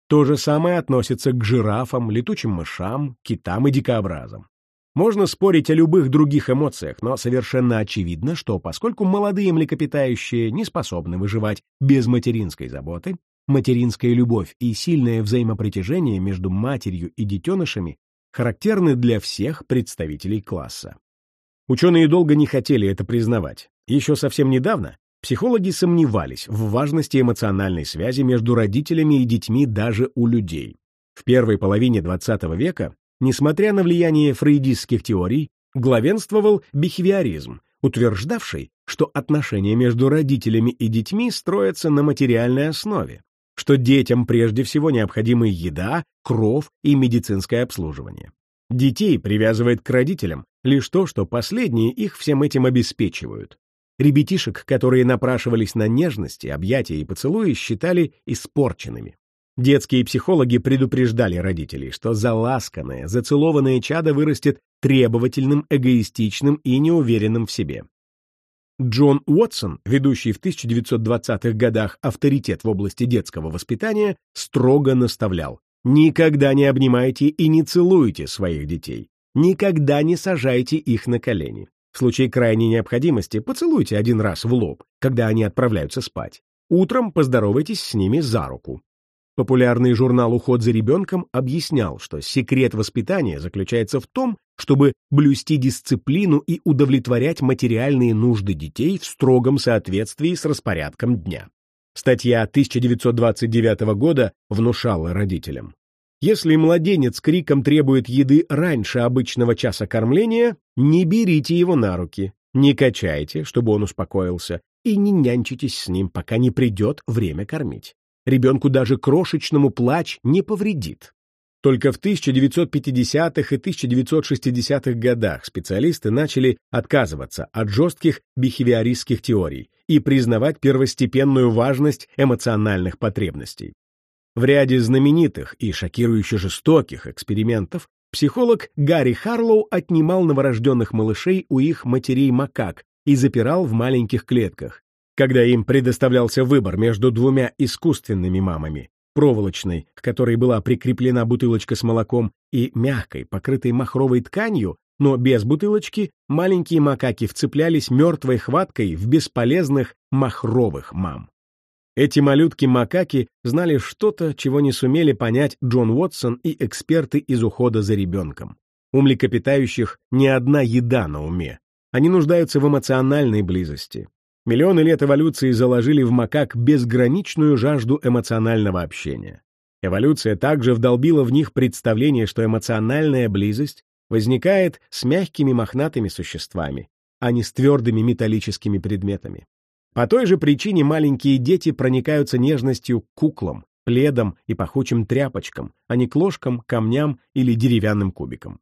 A: То же самое относится к жирафам, летучим мышам, китам и дикообразам. Можно спорить о любых других эмоциях, но совершенно очевидно, что поскольку молодые млекопитающие не способны выживать без материнской заботы, материнская любовь и сильное взаимопритяжение между матерью и детенышами характерны для всех представителей класса. Ученые долго не хотели это признавать. Еще совсем недавно психологи сомневались в важности эмоциональной связи между родителями и детьми даже у людей. В первой половине XX века Несмотря на влияние фрейдистских теорий, главенствовал бихевиоризм, утверждавший, что отношения между родителями и детьми строятся на материальной основе, что детям прежде всего необходимы еда, кров и медицинское обслуживание. Детей привязывает к родителям лишь то, что последние их всем этим обеспечивают. Ребятишек, которые напрашивались на нежности, объятия и поцелуи, считали испорченными. Детские психологи предупреждали родителей, что заласканное, зацелованное чадо вырастет требовательным, эгоистичным и неуверенным в себе. Джон Уотсон, ведущий в 1920-х годах авторитет в области детского воспитания, строго наставлял «Никогда не обнимайте и не целуйте своих детей. Никогда не сажайте их на колени. В случае крайней необходимости поцелуйте один раз в лоб, когда они отправляются спать. Утром поздоровайтесь с ними за руку. Популярный журнал «Уход за ребенком» объяснял, что секрет воспитания заключается в том, чтобы блюсти дисциплину и удовлетворять материальные нужды детей в строгом соответствии с распорядком дня. Статья 1929 года внушала родителям. Если младенец криком требует еды раньше обычного часа кормления, не берите его на руки, не качайте, чтобы он успокоился, и не нянчитесь с ним, пока не придет время кормить. Ребенку даже крошечному плач не повредит. Только в 1950-х и 1960-х годах специалисты начали отказываться от жестких бихевиористских теорий и признавать первостепенную важность эмоциональных потребностей. В ряде знаменитых и шокирующе жестоких экспериментов психолог Гарри Харлоу отнимал новорожденных малышей у их матерей-макак и запирал в маленьких клетках, когда им предоставлялся выбор между двумя искусственными мамами, проволочной, к которой была прикреплена бутылочка с молоком, и мягкой, покрытой махровой тканью, но без бутылочки, маленькие макаки вцеплялись мертвой хваткой в бесполезных махровых мам. Эти малютки-макаки знали что-то, чего не сумели понять Джон Уотсон и эксперты из ухода за ребенком. У млекопитающих не одна еда на уме. Они нуждаются в эмоциональной близости, Миллионы лет эволюции заложили в макак безграничную жажду эмоционального общения. Эволюция также вдолбила в них представление, что эмоциональная близость возникает с мягкими мохнатыми существами, а не с твердыми металлическими предметами. По той же причине маленькие дети проникаются нежностью к куклам, пледам и пахучим тряпочкам, а не к ложкам, камням или деревянным кубикам.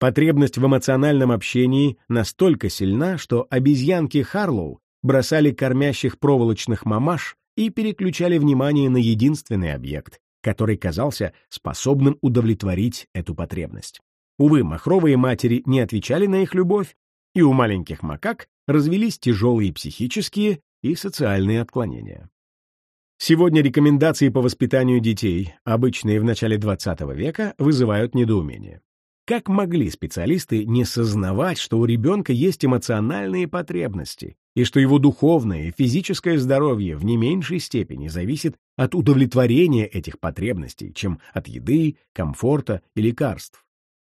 A: Потребность в эмоциональном общении настолько сильна, что обезьянки Харлоу бросали кормящих проволочных мамаш и переключали внимание на единственный объект, который казался способным удовлетворить эту потребность. Увы, махровые матери не отвечали на их любовь, и у маленьких макак развелись тяжелые психические и социальные отклонения. Сегодня рекомендации по воспитанию детей, обычные в начале XX века, вызывают недоумение. Как могли специалисты не сознавать, что у ребенка есть эмоциональные потребности, и что его духовное и физическое здоровье в не меньшей степени зависит от удовлетворения этих потребностей, чем от еды, комфорта и лекарств.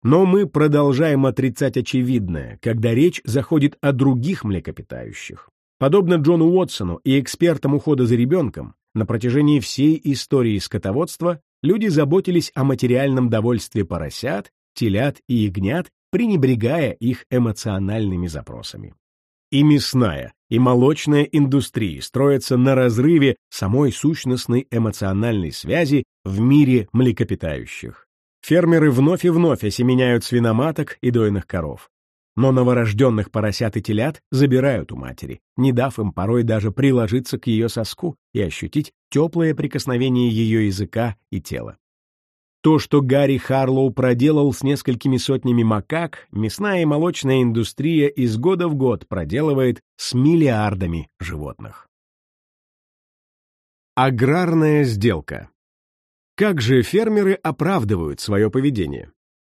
A: Но мы продолжаем отрицать очевидное, когда речь заходит о других млекопитающих. Подобно Джону Уотсону и экспертам ухода за ребенком, на протяжении всей истории скотоводства люди заботились о материальном довольстве поросят, телят и ягнят, пренебрегая их эмоциональными запросами. И мясная, и молочная индустрии строятся на разрыве самой сущностной эмоциональной связи в мире млекопитающих. Фермеры вновь и вновь осеменяют свиноматок и дойных коров. Но новорожденных поросят и телят забирают у матери, не дав им порой даже приложиться к ее соску и ощутить теплое прикосновение ее языка и тела. То, что Гарри Харлоу проделал с несколькими сотнями макак, мясная и молочная индустрия из года в год проделывает с миллиардами животных. Аграрная сделка. Как же фермеры оправдывают свое поведение?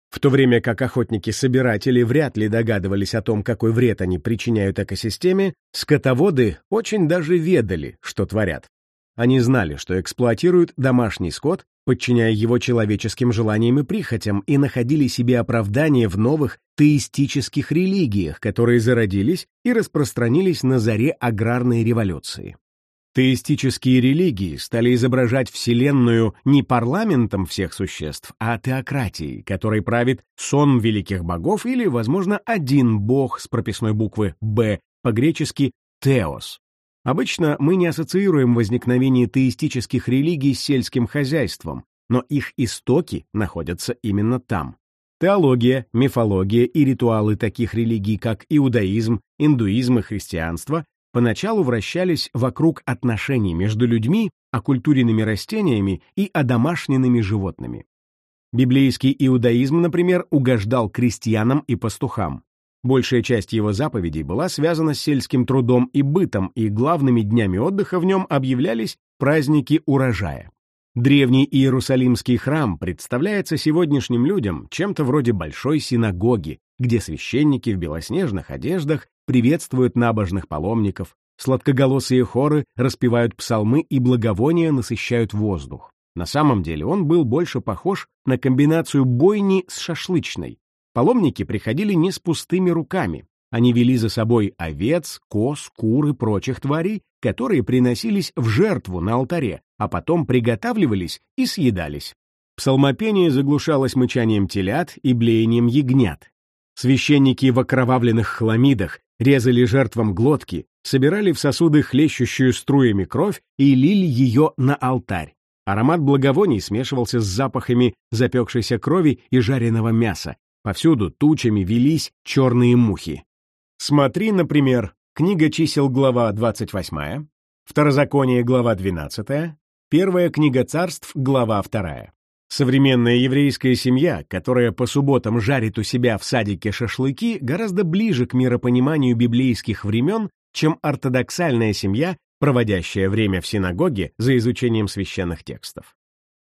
A: В то время как охотники-собиратели вряд ли догадывались о том, какой вред они причиняют экосистеме, скотоводы очень даже ведали, что творят. Они знали, что эксплуатируют домашний скот, подчиняя его человеческим желаниям и прихотям, и находили себе оправдание в новых теистических религиях, которые зародились и распространились на заре аграрной революции. Теистические религии стали изображать Вселенную не парламентом всех существ, а теократией, которой правит сон великих богов или, возможно, один бог с прописной буквы «Б», по-гречески «теос». Обычно мы не ассоциируем возникновение теистических религий с сельским хозяйством, но их истоки находятся именно там. Теология, мифология и ритуалы таких религий, как иудаизм, индуизм и христианство, поначалу вращались вокруг отношений между людьми, оккультуренными растениями и одомашненными животными. Библейский иудаизм, например, угождал крестьянам и пастухам. Большая часть его заповедей была связана с сельским трудом и бытом, и главными днями отдыха в нем объявлялись праздники урожая. Древний Иерусалимский храм представляется сегодняшним людям чем-то вроде большой синагоги, где священники в белоснежных одеждах приветствуют набожных паломников, сладкоголосые хоры распевают псалмы и благовония насыщают воздух. На самом деле он был больше похож на комбинацию бойни с шашлычной, Паломники приходили не с пустыми руками. Они вели за собой овец, коз, кур и прочих тварей, которые приносились в жертву на алтаре, а потом приготавливались и съедались. Псалмопение заглушалось мычанием телят и блеянием ягнят. Священники в окровавленных хламидах резали жертвам глотки, собирали в сосуды хлещущую струями кровь и лили ее на алтарь. Аромат благовоний смешивался с запахами запекшейся крови и жареного мяса, Повсюду тучами велись черные мухи. Смотри, например, книга чисел глава 28, Второзаконие глава 12, Первая книга царств глава 2. Современная еврейская семья, которая по субботам жарит у себя в садике шашлыки, гораздо ближе к миропониманию библейских времен, чем ортодоксальная семья, проводящая время в синагоге за изучением священных текстов.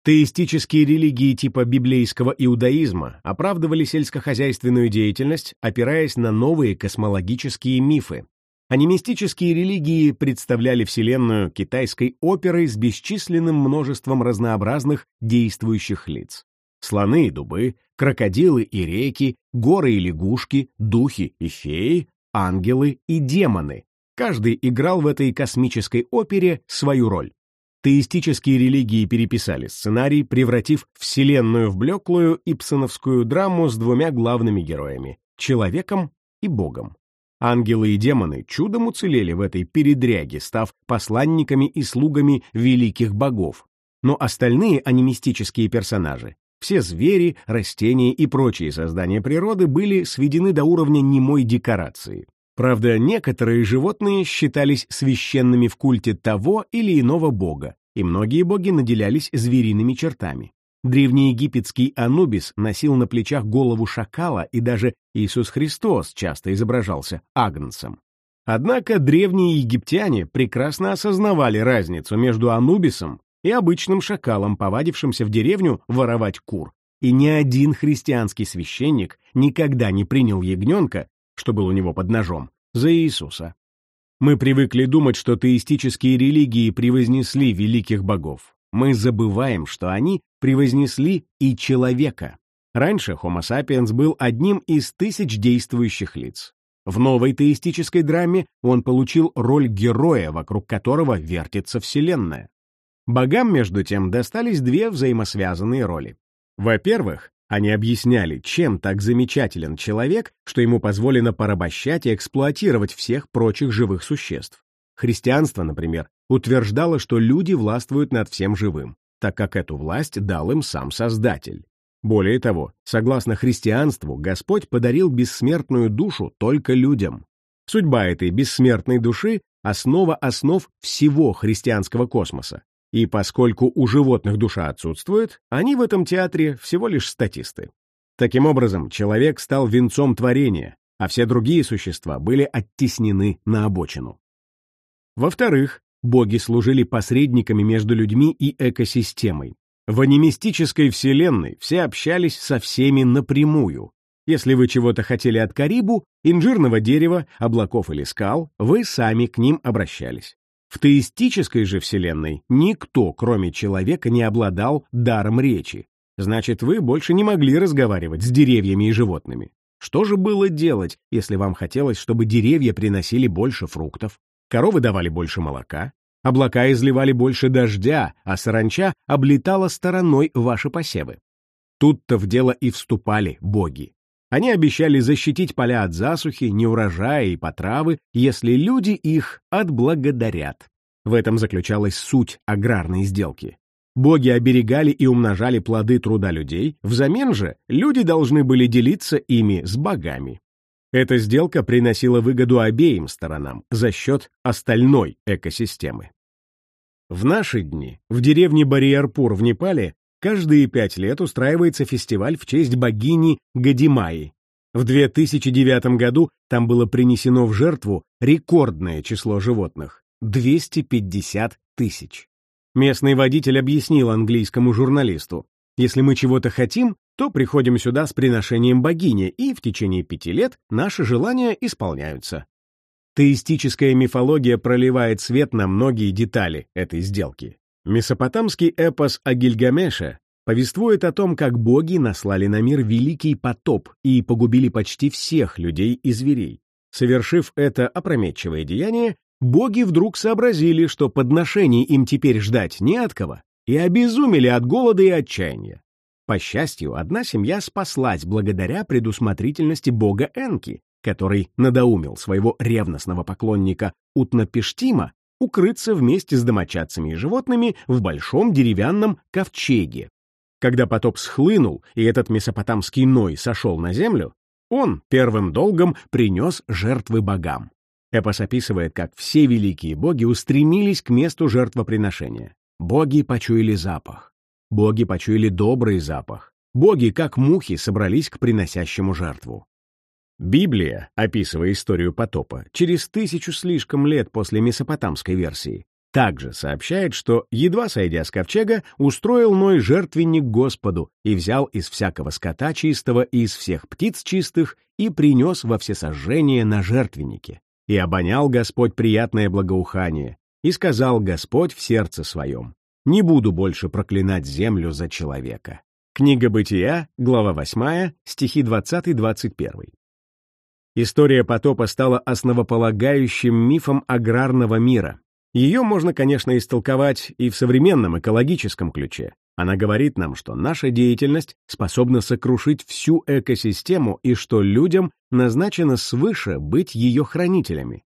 A: Теистические религии типа библейского иудаизма оправдывали сельскохозяйственную деятельность, опираясь на новые космологические мифы. Анимистические религии представляли Вселенную китайской оперой с бесчисленным множеством разнообразных действующих лиц. Слоны и дубы, крокодилы и реки, горы и лягушки, духи и феи, ангелы и демоны. Каждый играл в этой космической опере свою роль. Теистические религии переписали сценарий, превратив Вселенную в блеклую ипсоновскую драму с двумя главными героями — человеком и богом. Ангелы и демоны чудом уцелели в этой передряге, став посланниками и слугами великих богов. Но остальные анимистические персонажи, все звери, растения и прочие создания природы были сведены до уровня немой декорации. Правда, некоторые животные считались священными в культе того или иного бога, и многие боги наделялись звериными чертами. Древнеегипетский Анубис носил на плечах голову шакала, и даже Иисус Христос часто изображался агнцем. Однако древние египтяне прекрасно осознавали разницу между Анубисом и обычным шакалом, повадившимся в деревню воровать кур, и ни один христианский священник никогда не принял ягненка что был у него под ножом, за Иисуса. Мы привыкли думать, что теистические религии превознесли великих богов. Мы забываем, что они превознесли и человека. Раньше Homo sapiens был одним из тысяч действующих лиц. В новой теистической драме он получил роль героя, вокруг которого вертится Вселенная. Богам, между тем, достались две взаимосвязанные роли. Во-первых, они объясняли, чем так замечателен человек, что ему позволено порабощать и эксплуатировать всех прочих живых существ. Христианство, например, утверждало, что люди властвуют над всем живым, так как эту власть дал им сам Создатель. Более того, согласно христианству, Господь подарил бессмертную душу только людям. Судьба этой бессмертной души — основа основ всего христианского космоса. И поскольку у животных душа отсутствует, они в этом театре всего лишь статисты. Таким образом, человек стал венцом творения, а все другие существа были оттеснены на обочину. Во-вторых, боги служили посредниками между людьми и экосистемой. В анимистической вселенной все общались со всеми напрямую. Если вы чего-то хотели от Карибу, инжирного дерева, облаков или скал, вы сами к ним обращались. В теистической же вселенной никто, кроме человека, не обладал даром речи. Значит, вы больше не могли разговаривать с деревьями и животными. Что же было делать, если вам хотелось, чтобы деревья приносили больше фруктов, коровы давали больше молока, облака изливали больше дождя, а саранча облетала стороной ваши посевы? Тут-то в дело и вступали боги. Они обещали защитить поля от засухи, неурожая и потравы, если люди их отблагодарят. В этом заключалась суть аграрной сделки. Боги оберегали и умножали плоды труда людей, взамен же люди должны были делиться ими с богами. Эта сделка приносила выгоду обеим сторонам за счет остальной экосистемы. В наши дни в деревне Бариарпур в Непале каждые пять лет устраивается фестиваль в честь богини Гадимаи. В 2009 году там было принесено в жертву рекордное число животных — 250 тысяч. Местный водитель объяснил английскому журналисту, если мы чего-то хотим, то приходим сюда с приношением богини, и в течение пяти лет наши желания исполняются. Теистическая мифология проливает свет на многие детали этой сделки. Месопотамский эпос о Гильгамеше повествует о том, как боги наслали на мир великий потоп и погубили почти всех людей и зверей. Совершив это опрометчивое деяние, боги вдруг сообразили, что подношений им теперь ждать не от кого, и обезумели от голода и отчаяния. По счастью, одна семья спаслась благодаря предусмотрительности бога Энки, который надоумил своего ревностного поклонника Утнапештима укрыться вместе с домочадцами и животными в большом деревянном ковчеге. Когда потоп схлынул, и этот месопотамский Ной сошел на землю, он первым долгом принес жертвы богам. Эпос описывает, как все великие боги устремились к месту жертвоприношения. Боги почуяли запах. Боги почуяли добрый запах. Боги, как мухи, собрались к приносящему жертву. Библия, описывая историю потопа, через тысячу слишком лет после месопотамской версии, также сообщает, что, едва сойдя с ковчега, устроил Ной жертвенник Господу и взял из всякого скота чистого и из всех птиц чистых и принес во всесожжение на жертвеннике. И обонял Господь приятное благоухание, и сказал Господь в сердце своем, «Не буду больше проклинать землю за человека». Книга Бытия, глава 8, стихи 20-21. История потопа стала основополагающим мифом аграрного мира. Ее можно, конечно, истолковать и в современном экологическом ключе. Она говорит нам, что наша деятельность способна сокрушить всю экосистему и что людям назначено свыше быть ее хранителями.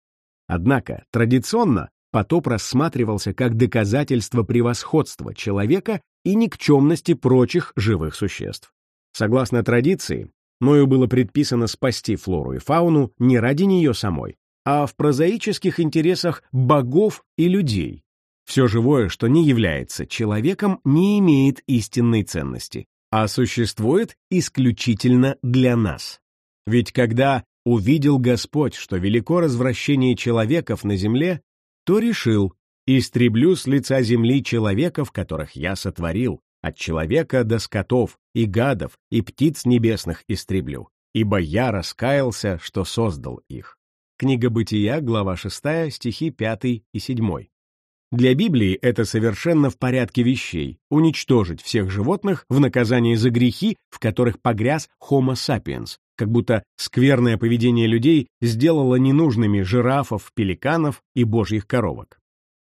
A: Однако традиционно потоп рассматривался как доказательство превосходства человека и никчемности прочих живых существ. Согласно традиции, Ною было предписано спасти флору и фауну не ради нее самой, а в прозаических интересах богов и людей. Все живое, что не является человеком, не имеет истинной ценности, а существует исключительно для нас. Ведь когда увидел Господь, что велико развращение человеков на земле, то решил, истреблю с лица земли человеков, которых я сотворил, от человека до скотов, и гадов, и птиц небесных истреблю, ибо я раскаялся, что создал их. Книга Бытия, глава 6, стихи 5 и 7. Для Библии это совершенно в порядке вещей — уничтожить всех животных в наказание за грехи, в которых погряз Homo sapiens, как будто скверное поведение людей сделало ненужными жирафов, пеликанов и божьих коровок.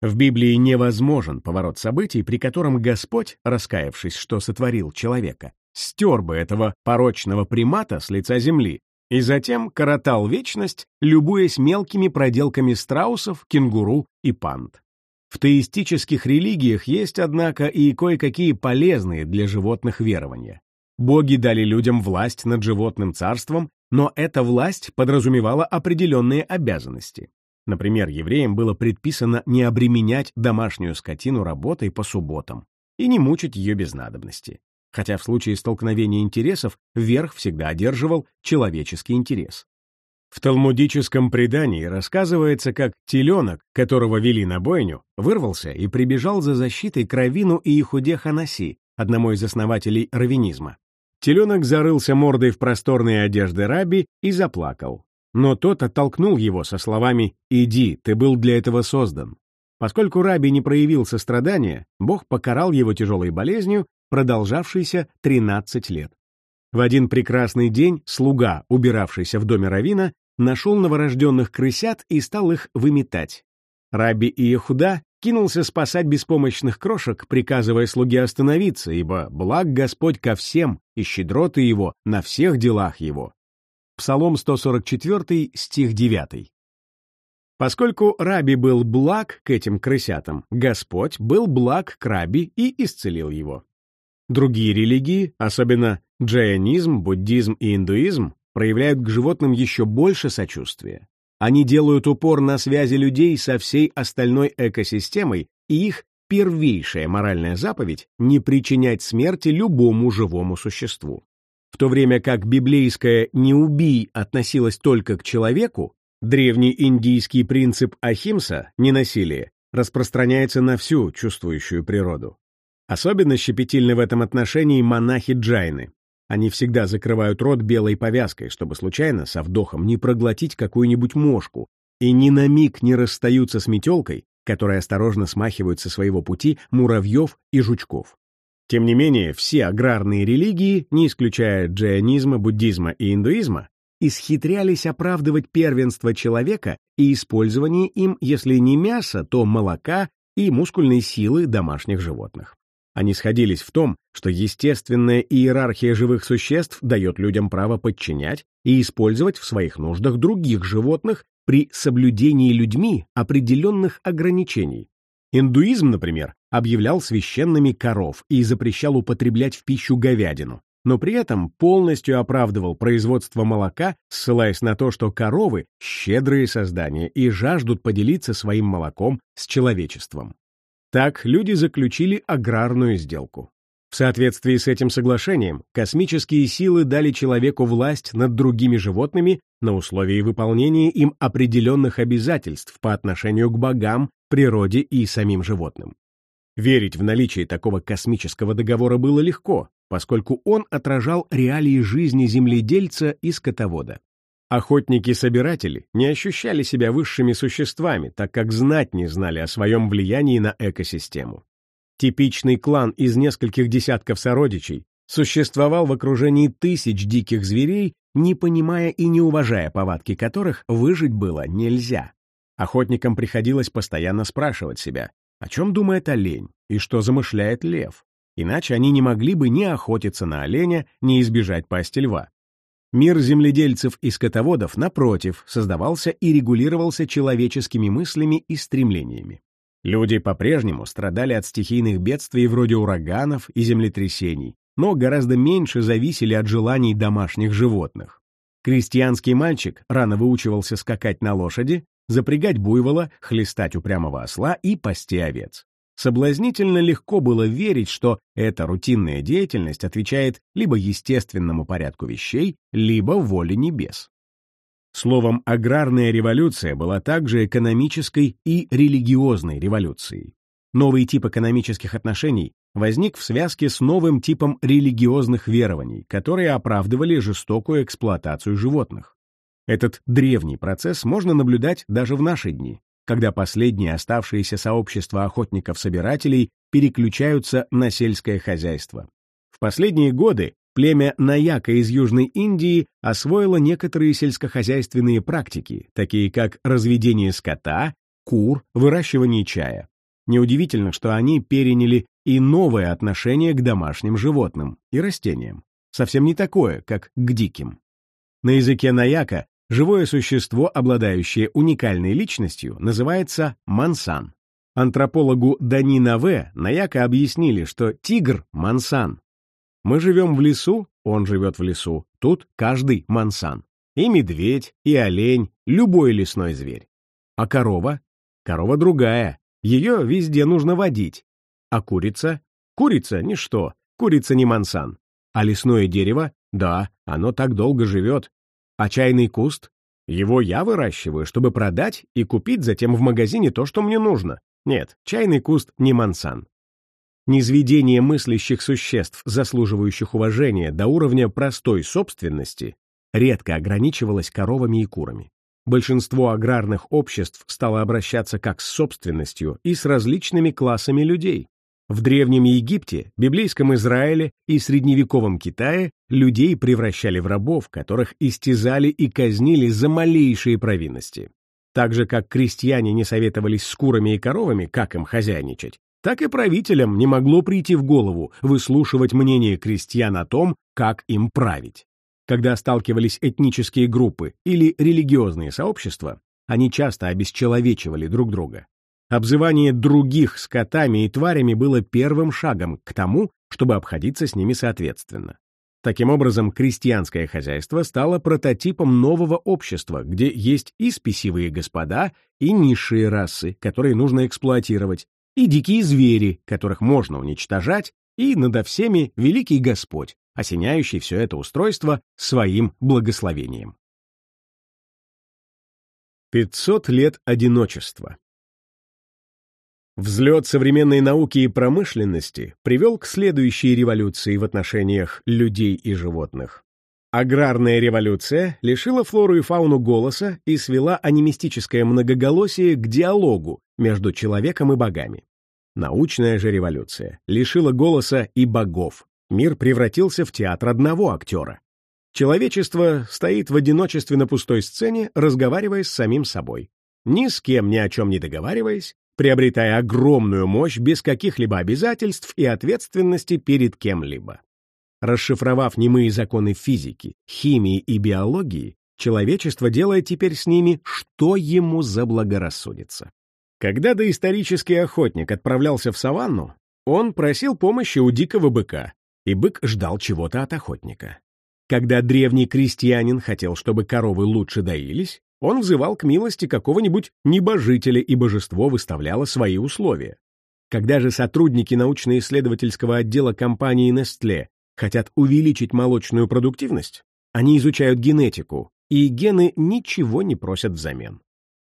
A: В Библии невозможен поворот событий, при котором Господь, раскаявшись, что сотворил человека, стер бы этого порочного примата с лица земли и затем коротал вечность, любуясь мелкими проделками страусов, кенгуру и панд. В теистических религиях есть, однако, и кое-какие полезные для животных верования. Боги дали людям власть над животным царством, но эта власть подразумевала определенные обязанности. Например, евреям было предписано не обременять домашнюю скотину работой по субботам и не мучить ее без надобности. Хотя в случае столкновения интересов верх всегда одерживал человеческий интерес. В талмудическом предании рассказывается, как теленок, которого вели на бойню, вырвался и прибежал за защитой к Равину и Ихуде Ханаси, одному из основателей раввинизма. Теленок зарылся мордой в просторные одежды раби и заплакал. Но тот оттолкнул его со словами «Иди, ты был для этого создан». Поскольку раби не проявил сострадания, Бог покарал его тяжелой болезнью, продолжавшейся 13 лет. В один прекрасный день слуга, убиравшийся в доме Равина, нашел новорожденных крысят и стал их выметать. Раби Иехуда кинулся спасать беспомощных крошек, приказывая слуге остановиться, ибо благ Господь ко всем, и щедроты его на всех делах его. Псалом 144, стих 9. Поскольку Раби был благ к этим крысятам, Господь был благ к Раби и исцелил его. Другие религии, особенно джайанизм, буддизм и индуизм, проявляют к животным еще больше сочувствия. Они делают упор на связи людей со всей остальной экосистемой, и их первейшая моральная заповедь — не причинять смерти любому живому существу. В то время как библейское «не убий» относилось только к человеку, древний индийский принцип Ахимса — ненасилие — распространяется на всю чувствующую природу. Особенно щепетильны в этом отношении монахи Джайны, они всегда закрывают рот белой повязкой, чтобы случайно со вдохом не проглотить какую-нибудь мошку, и ни на миг не расстаются с метелкой, которая осторожно смахивает со своего пути муравьев и жучков. Тем не менее, все аграрные религии, не исключая джайанизма, буддизма и индуизма, исхитрялись оправдывать первенство человека и использование им, если не мяса, то молока и мускульной силы домашних животных. Они сходились в том, что естественная иерархия живых существ дает людям право подчинять и использовать в своих нуждах других животных при соблюдении людьми определенных ограничений. Индуизм, например, объявлял священными коров и запрещал употреблять в пищу говядину, но при этом полностью оправдывал производство молока, ссылаясь на то, что коровы — щедрые создания и жаждут поделиться своим молоком с человечеством. Так люди заключили аграрную сделку. В соответствии с этим соглашением, космические силы дали человеку власть над другими животными на условии выполнения им определенных обязательств по отношению к богам, природе и самим животным. Верить в наличие такого космического договора было легко, поскольку он отражал реалии жизни земледельца и скотовода. Охотники-собиратели не ощущали себя высшими существами, так как знать не знали о своем влиянии на экосистему. Типичный клан из нескольких десятков сородичей существовал в окружении тысяч диких зверей, не понимая и не уважая повадки которых выжить было нельзя. Охотникам приходилось постоянно спрашивать себя, о чем думает олень и что замышляет лев, иначе они не могли бы ни охотиться на оленя, ни избежать пасти льва. Мир земледельцев и скотоводов, напротив, создавался и регулировался человеческими мыслями и стремлениями. Люди по-прежнему страдали от стихийных бедствий вроде ураганов и землетрясений, но гораздо меньше зависели от желаний домашних животных. Крестьянский мальчик рано выучивался скакать на лошади, запрягать буйвола, хлестать упрямого осла и пасти овец. Соблазнительно легко было верить, что эта рутинная деятельность отвечает либо естественному порядку вещей, либо воле небес. Словом, аграрная революция была также экономической и религиозной революцией. Новый тип экономических отношений возник в связке с новым типом религиозных верований, которые оправдывали жестокую эксплуатацию животных. Этот древний процесс можно наблюдать даже в наши дни, когда последние оставшиеся сообщества охотников-собирателей переключаются на сельское хозяйство. В последние годы племя Наяка из Южной Индии освоило некоторые сельскохозяйственные практики, такие как разведение скота, кур, выращивание чая. Неудивительно, что они переняли и новое отношение к домашним животным и растениям, совсем не такое, как к диким. На языке Наяка живое существо, обладающее уникальной личностью, называется мансан. Антропологу Дани Наве Наяка объяснили, что тигр — мансан. Мы живем в лесу, он живет в лесу, тут каждый мансан. И медведь, и олень, любой лесной зверь. А корова? Корова другая, ее везде нужно водить. А курица? Курица — ничто, курица не мансан. А лесное дерево? Да, оно так долго живет. А чайный куст? Его я выращиваю, чтобы продать и купить затем в магазине то, что мне нужно. Нет, чайный куст не мансан. Низведение мыслящих существ, заслуживающих уважения до уровня простой собственности, редко ограничивалось коровами и курами большинство аграрных обществ стало обращаться как с собственностью и с различными классами людей. В Древнем Египте, библейском Израиле и средневековом Китае людей превращали в рабов, которых истязали и казнили за малейшие провинности. Так же, как крестьяне не советовались с курами и коровами, как им хозяйничать, так и правителям не могло прийти в голову выслушивать мнение крестьян о том, как им править. Когда сталкивались этнические группы или религиозные сообщества, они часто обесчеловечивали друг друга. Обзывание других скотами и тварями было первым шагом к тому, чтобы обходиться с ними соответственно. Таким образом, крестьянское хозяйство стало прототипом нового общества, где есть и спесивые господа, и низшие расы, которые нужно эксплуатировать, и дикие звери, которых можно уничтожать, и надо всеми великий Господь, осеняющий все это устройство своим благословением. 500 лет одиночества Взлет современной науки и промышленности привел к следующей революции в отношениях людей и животных. Аграрная революция лишила флору и фауну голоса и свела анимистическое многоголосие к диалогу между человеком и богами. Научная же революция лишила голоса и богов, Мир превратился в театр одного актера. Человечество стоит в одиночестве на пустой сцене, разговаривая с самим собой. Ни с кем ни о чем не договариваясь, приобретая огромную мощь без каких-либо обязательств и ответственности перед кем-либо. Расшифровав немые законы физики, химии и биологии, человечество делает теперь с ними, что ему заблагорассудится. Когда доисторический охотник отправлялся в саванну, он просил помощи у дикого быка, и бык ждал чего-то от охотника. Когда древний крестьянин хотел, чтобы коровы лучше доились, он взывал к милости какого-нибудь небожителя, и божество выставляло свои условия. Когда же сотрудники научно-исследовательского отдела компании Nestle хотят увеличить молочную продуктивность, они изучают генетику, и гены ничего не просят взамен.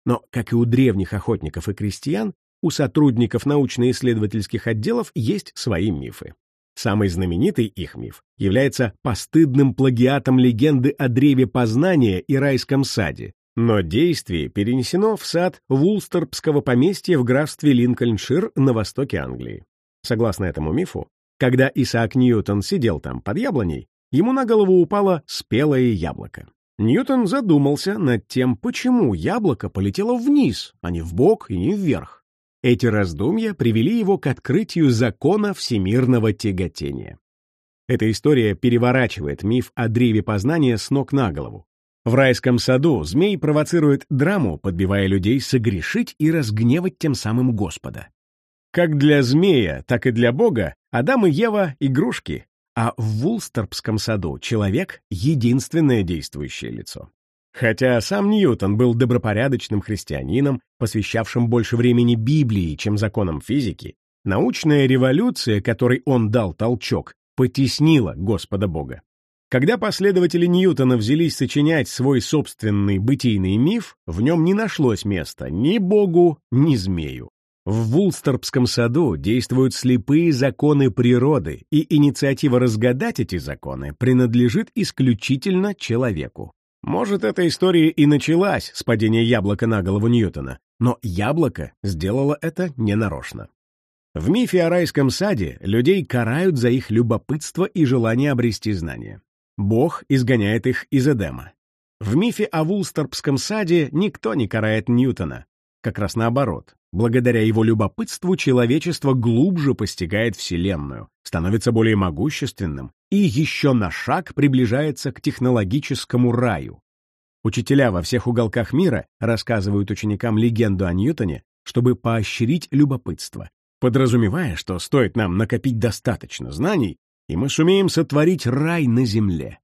A: Но, как и у древних охотников и крестьян, у сотрудников научно-исследовательских отделов есть свои мифы. Самый знаменитый их миф является постыдным плагиатом легенды о древе познания и райском саде, но действие перенесено в сад Вулстерпского поместья в графстве Линкольншир на востоке Англии. Согласно этому мифу, когда Исаак Ньютон сидел там под яблоней, ему на голову упало спелое яблоко. Ньютон задумался над тем, почему яблоко полетело вниз, а не вбок и не вверх. Эти раздумья привели его к открытию закона всемирного тяготения. Эта история переворачивает миф о древе познания с ног на голову. В райском саду змей провоцирует драму, подбивая людей согрешить и разгневать тем самым Господа. Как для змея, так и для Бога Адам и Ева — игрушки, а в Вулстерпском саду человек — единственное действующее лицо. Хотя сам Ньютон был добропорядочным христианином, посвящавшим больше времени Библии, чем законам физики, научная революция, которой он дал толчок, потеснила Господа Бога. Когда последователи Ньютона взялись сочинять свой собственный бытийный миф, в нем не нашлось места ни Богу, ни змею. В Вулстерпском саду действуют слепые законы природы, и инициатива разгадать эти законы принадлежит исключительно человеку. Может, эта история и началась с падения яблока на голову Ньютона, но яблоко сделало это ненарочно. В мифе о райском саде людей карают за их любопытство и желание обрести знания. Бог изгоняет их из Эдема. В мифе о Вулстерпском саде никто не карает Ньютона. Как раз наоборот. Благодаря его любопытству человечество глубже постигает Вселенную, становится более могущественным и еще на шаг приближается к технологическому раю. Учителя во всех уголках мира рассказывают ученикам легенду о Ньютоне, чтобы поощрить любопытство, подразумевая, что стоит нам накопить достаточно знаний, и мы сумеем сотворить рай на земле.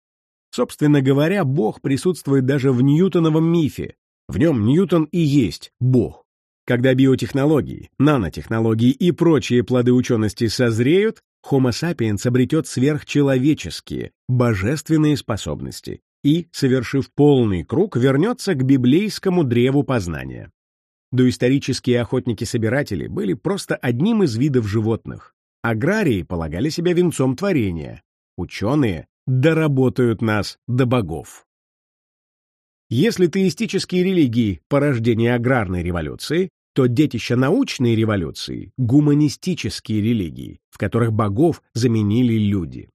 A: Собственно говоря, Бог присутствует даже в Ньютоновом мифе. В нем Ньютон и есть Бог. Когда биотехнологии, нанотехнологии и прочие плоды учености созреют, Homo sapiens обретет сверхчеловеческие, божественные способности и, совершив полный круг, вернется к библейскому древу познания. Доисторические охотники-собиратели были просто одним из видов животных. Аграрии полагали себя венцом творения. Ученые доработают нас до богов. Если теистические религии — порождение аграрной революции, то детища научной революции — гуманистические религии, в которых богов заменили люди.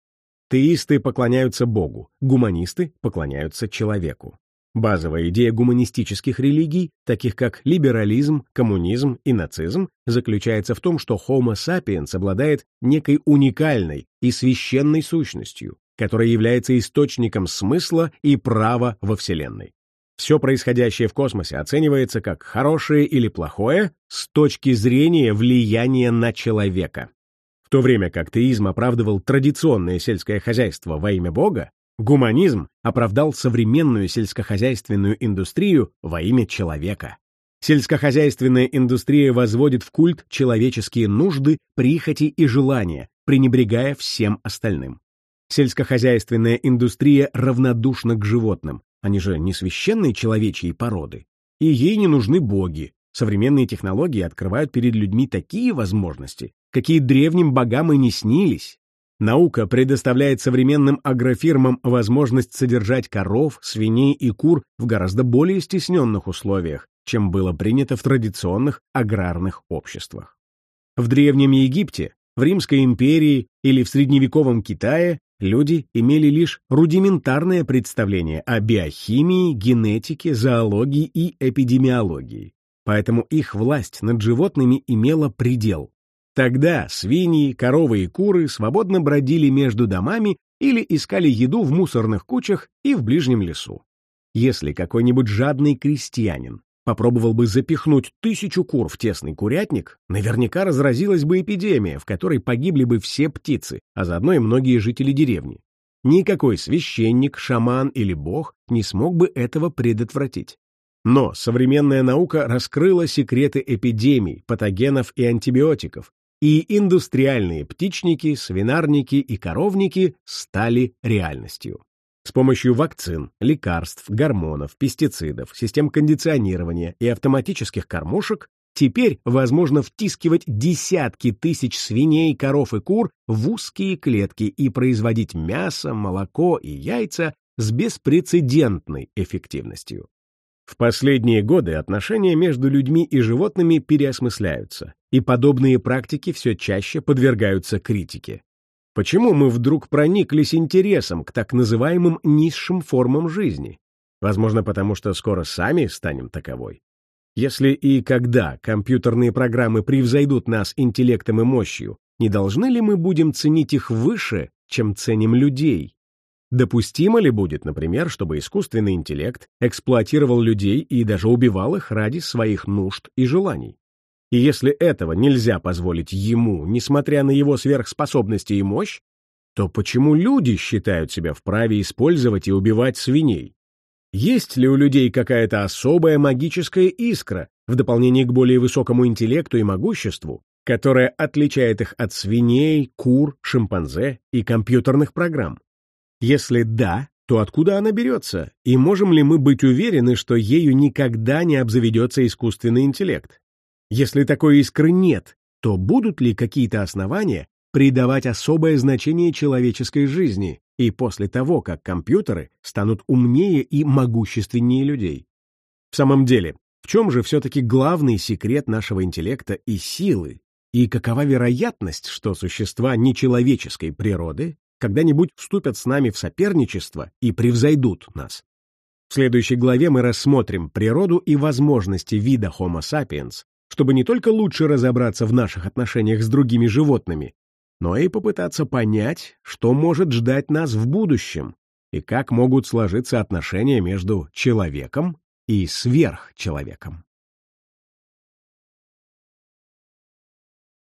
A: Теисты поклоняются Богу, гуманисты поклоняются человеку. Базовая идея гуманистических религий, таких как либерализм, коммунизм и нацизм, заключается в том, что Homo sapiens обладает некой уникальной и священной сущностью, которая является источником смысла и права во Вселенной. Все происходящее в космосе оценивается как хорошее или плохое с точки зрения влияния на человека. В то время как теизм оправдывал традиционное сельское хозяйство во имя Бога, гуманизм оправдал современную сельскохозяйственную индустрию во имя человека. Сельскохозяйственная индустрия возводит в культ человеческие нужды, прихоти и желания, пренебрегая всем остальным. Сельскохозяйственная индустрия равнодушна к животным, они же не священные человечьи породы. И ей не нужны боги. Современные технологии открывают перед людьми такие возможности, какие древним богам и не снились. Наука предоставляет современным агрофирмам возможность содержать коров, свиней и кур в гораздо более стесненных условиях, чем было принято в традиционных аграрных обществах. В Древнем Египте, в Римской империи или в средневековом Китае люди имели лишь рудиментарное представление о биохимии, генетике, зоологии и эпидемиологии, поэтому их власть над животными имела предел. Тогда свиньи, коровы и куры свободно бродили между домами или искали еду в мусорных кучах и в ближнем лесу. Если какой-нибудь жадный крестьянин попробовал бы запихнуть тысячу кур в тесный курятник, наверняка разразилась бы эпидемия, в которой погибли бы все птицы, а заодно и многие жители деревни. Никакой священник, шаман или бог не смог бы этого предотвратить. Но современная наука раскрыла секреты эпидемий, патогенов и антибиотиков, и индустриальные птичники, свинарники и коровники стали реальностью. С помощью вакцин, лекарств, гормонов, пестицидов, систем кондиционирования и автоматических кормушек теперь возможно втискивать десятки тысяч свиней, коров и кур в узкие клетки и производить мясо, молоко и яйца с беспрецедентной эффективностью. В последние годы отношения между людьми и животными переосмысляются, и подобные практики все чаще подвергаются критике. Почему мы вдруг прониклись интересом к так называемым низшим формам жизни? Возможно, потому что скоро сами станем таковой. Если и когда компьютерные программы превзойдут нас интеллектом и мощью, не должны ли мы будем ценить их выше, чем ценим людей? Допустимо ли будет, например, чтобы искусственный интеллект эксплуатировал людей и даже убивал их ради своих нужд и желаний? И если этого нельзя позволить ему, несмотря на его сверхспособности и мощь, то почему люди считают себя вправе использовать и убивать свиней? Есть ли у людей какая-то особая магическая искра, в дополнение к более высокому интеллекту и могуществу, которая отличает их от свиней, кур, шимпанзе и компьютерных программ? Если да, то откуда она берется, и можем ли мы быть уверены, что ею никогда не обзаведется искусственный интеллект? Если такой искры нет, то будут ли какие-то основания придавать особое значение человеческой жизни, и после того, как компьютеры станут умнее и могущественнее людей. В самом деле, в чем же все-таки главный секрет нашего интеллекта и силы, и какова вероятность, что существа нечеловеческой природы когда-нибудь вступят с нами в соперничество и превзойдут нас? В следующей главе мы рассмотрим природу и возможности вида Homo sapiens, чтобы не только лучше разобраться в наших отношениях с другими животными, но и попытаться понять, что может ждать нас в будущем и как могут сложиться отношения между человеком и сверхчеловеком.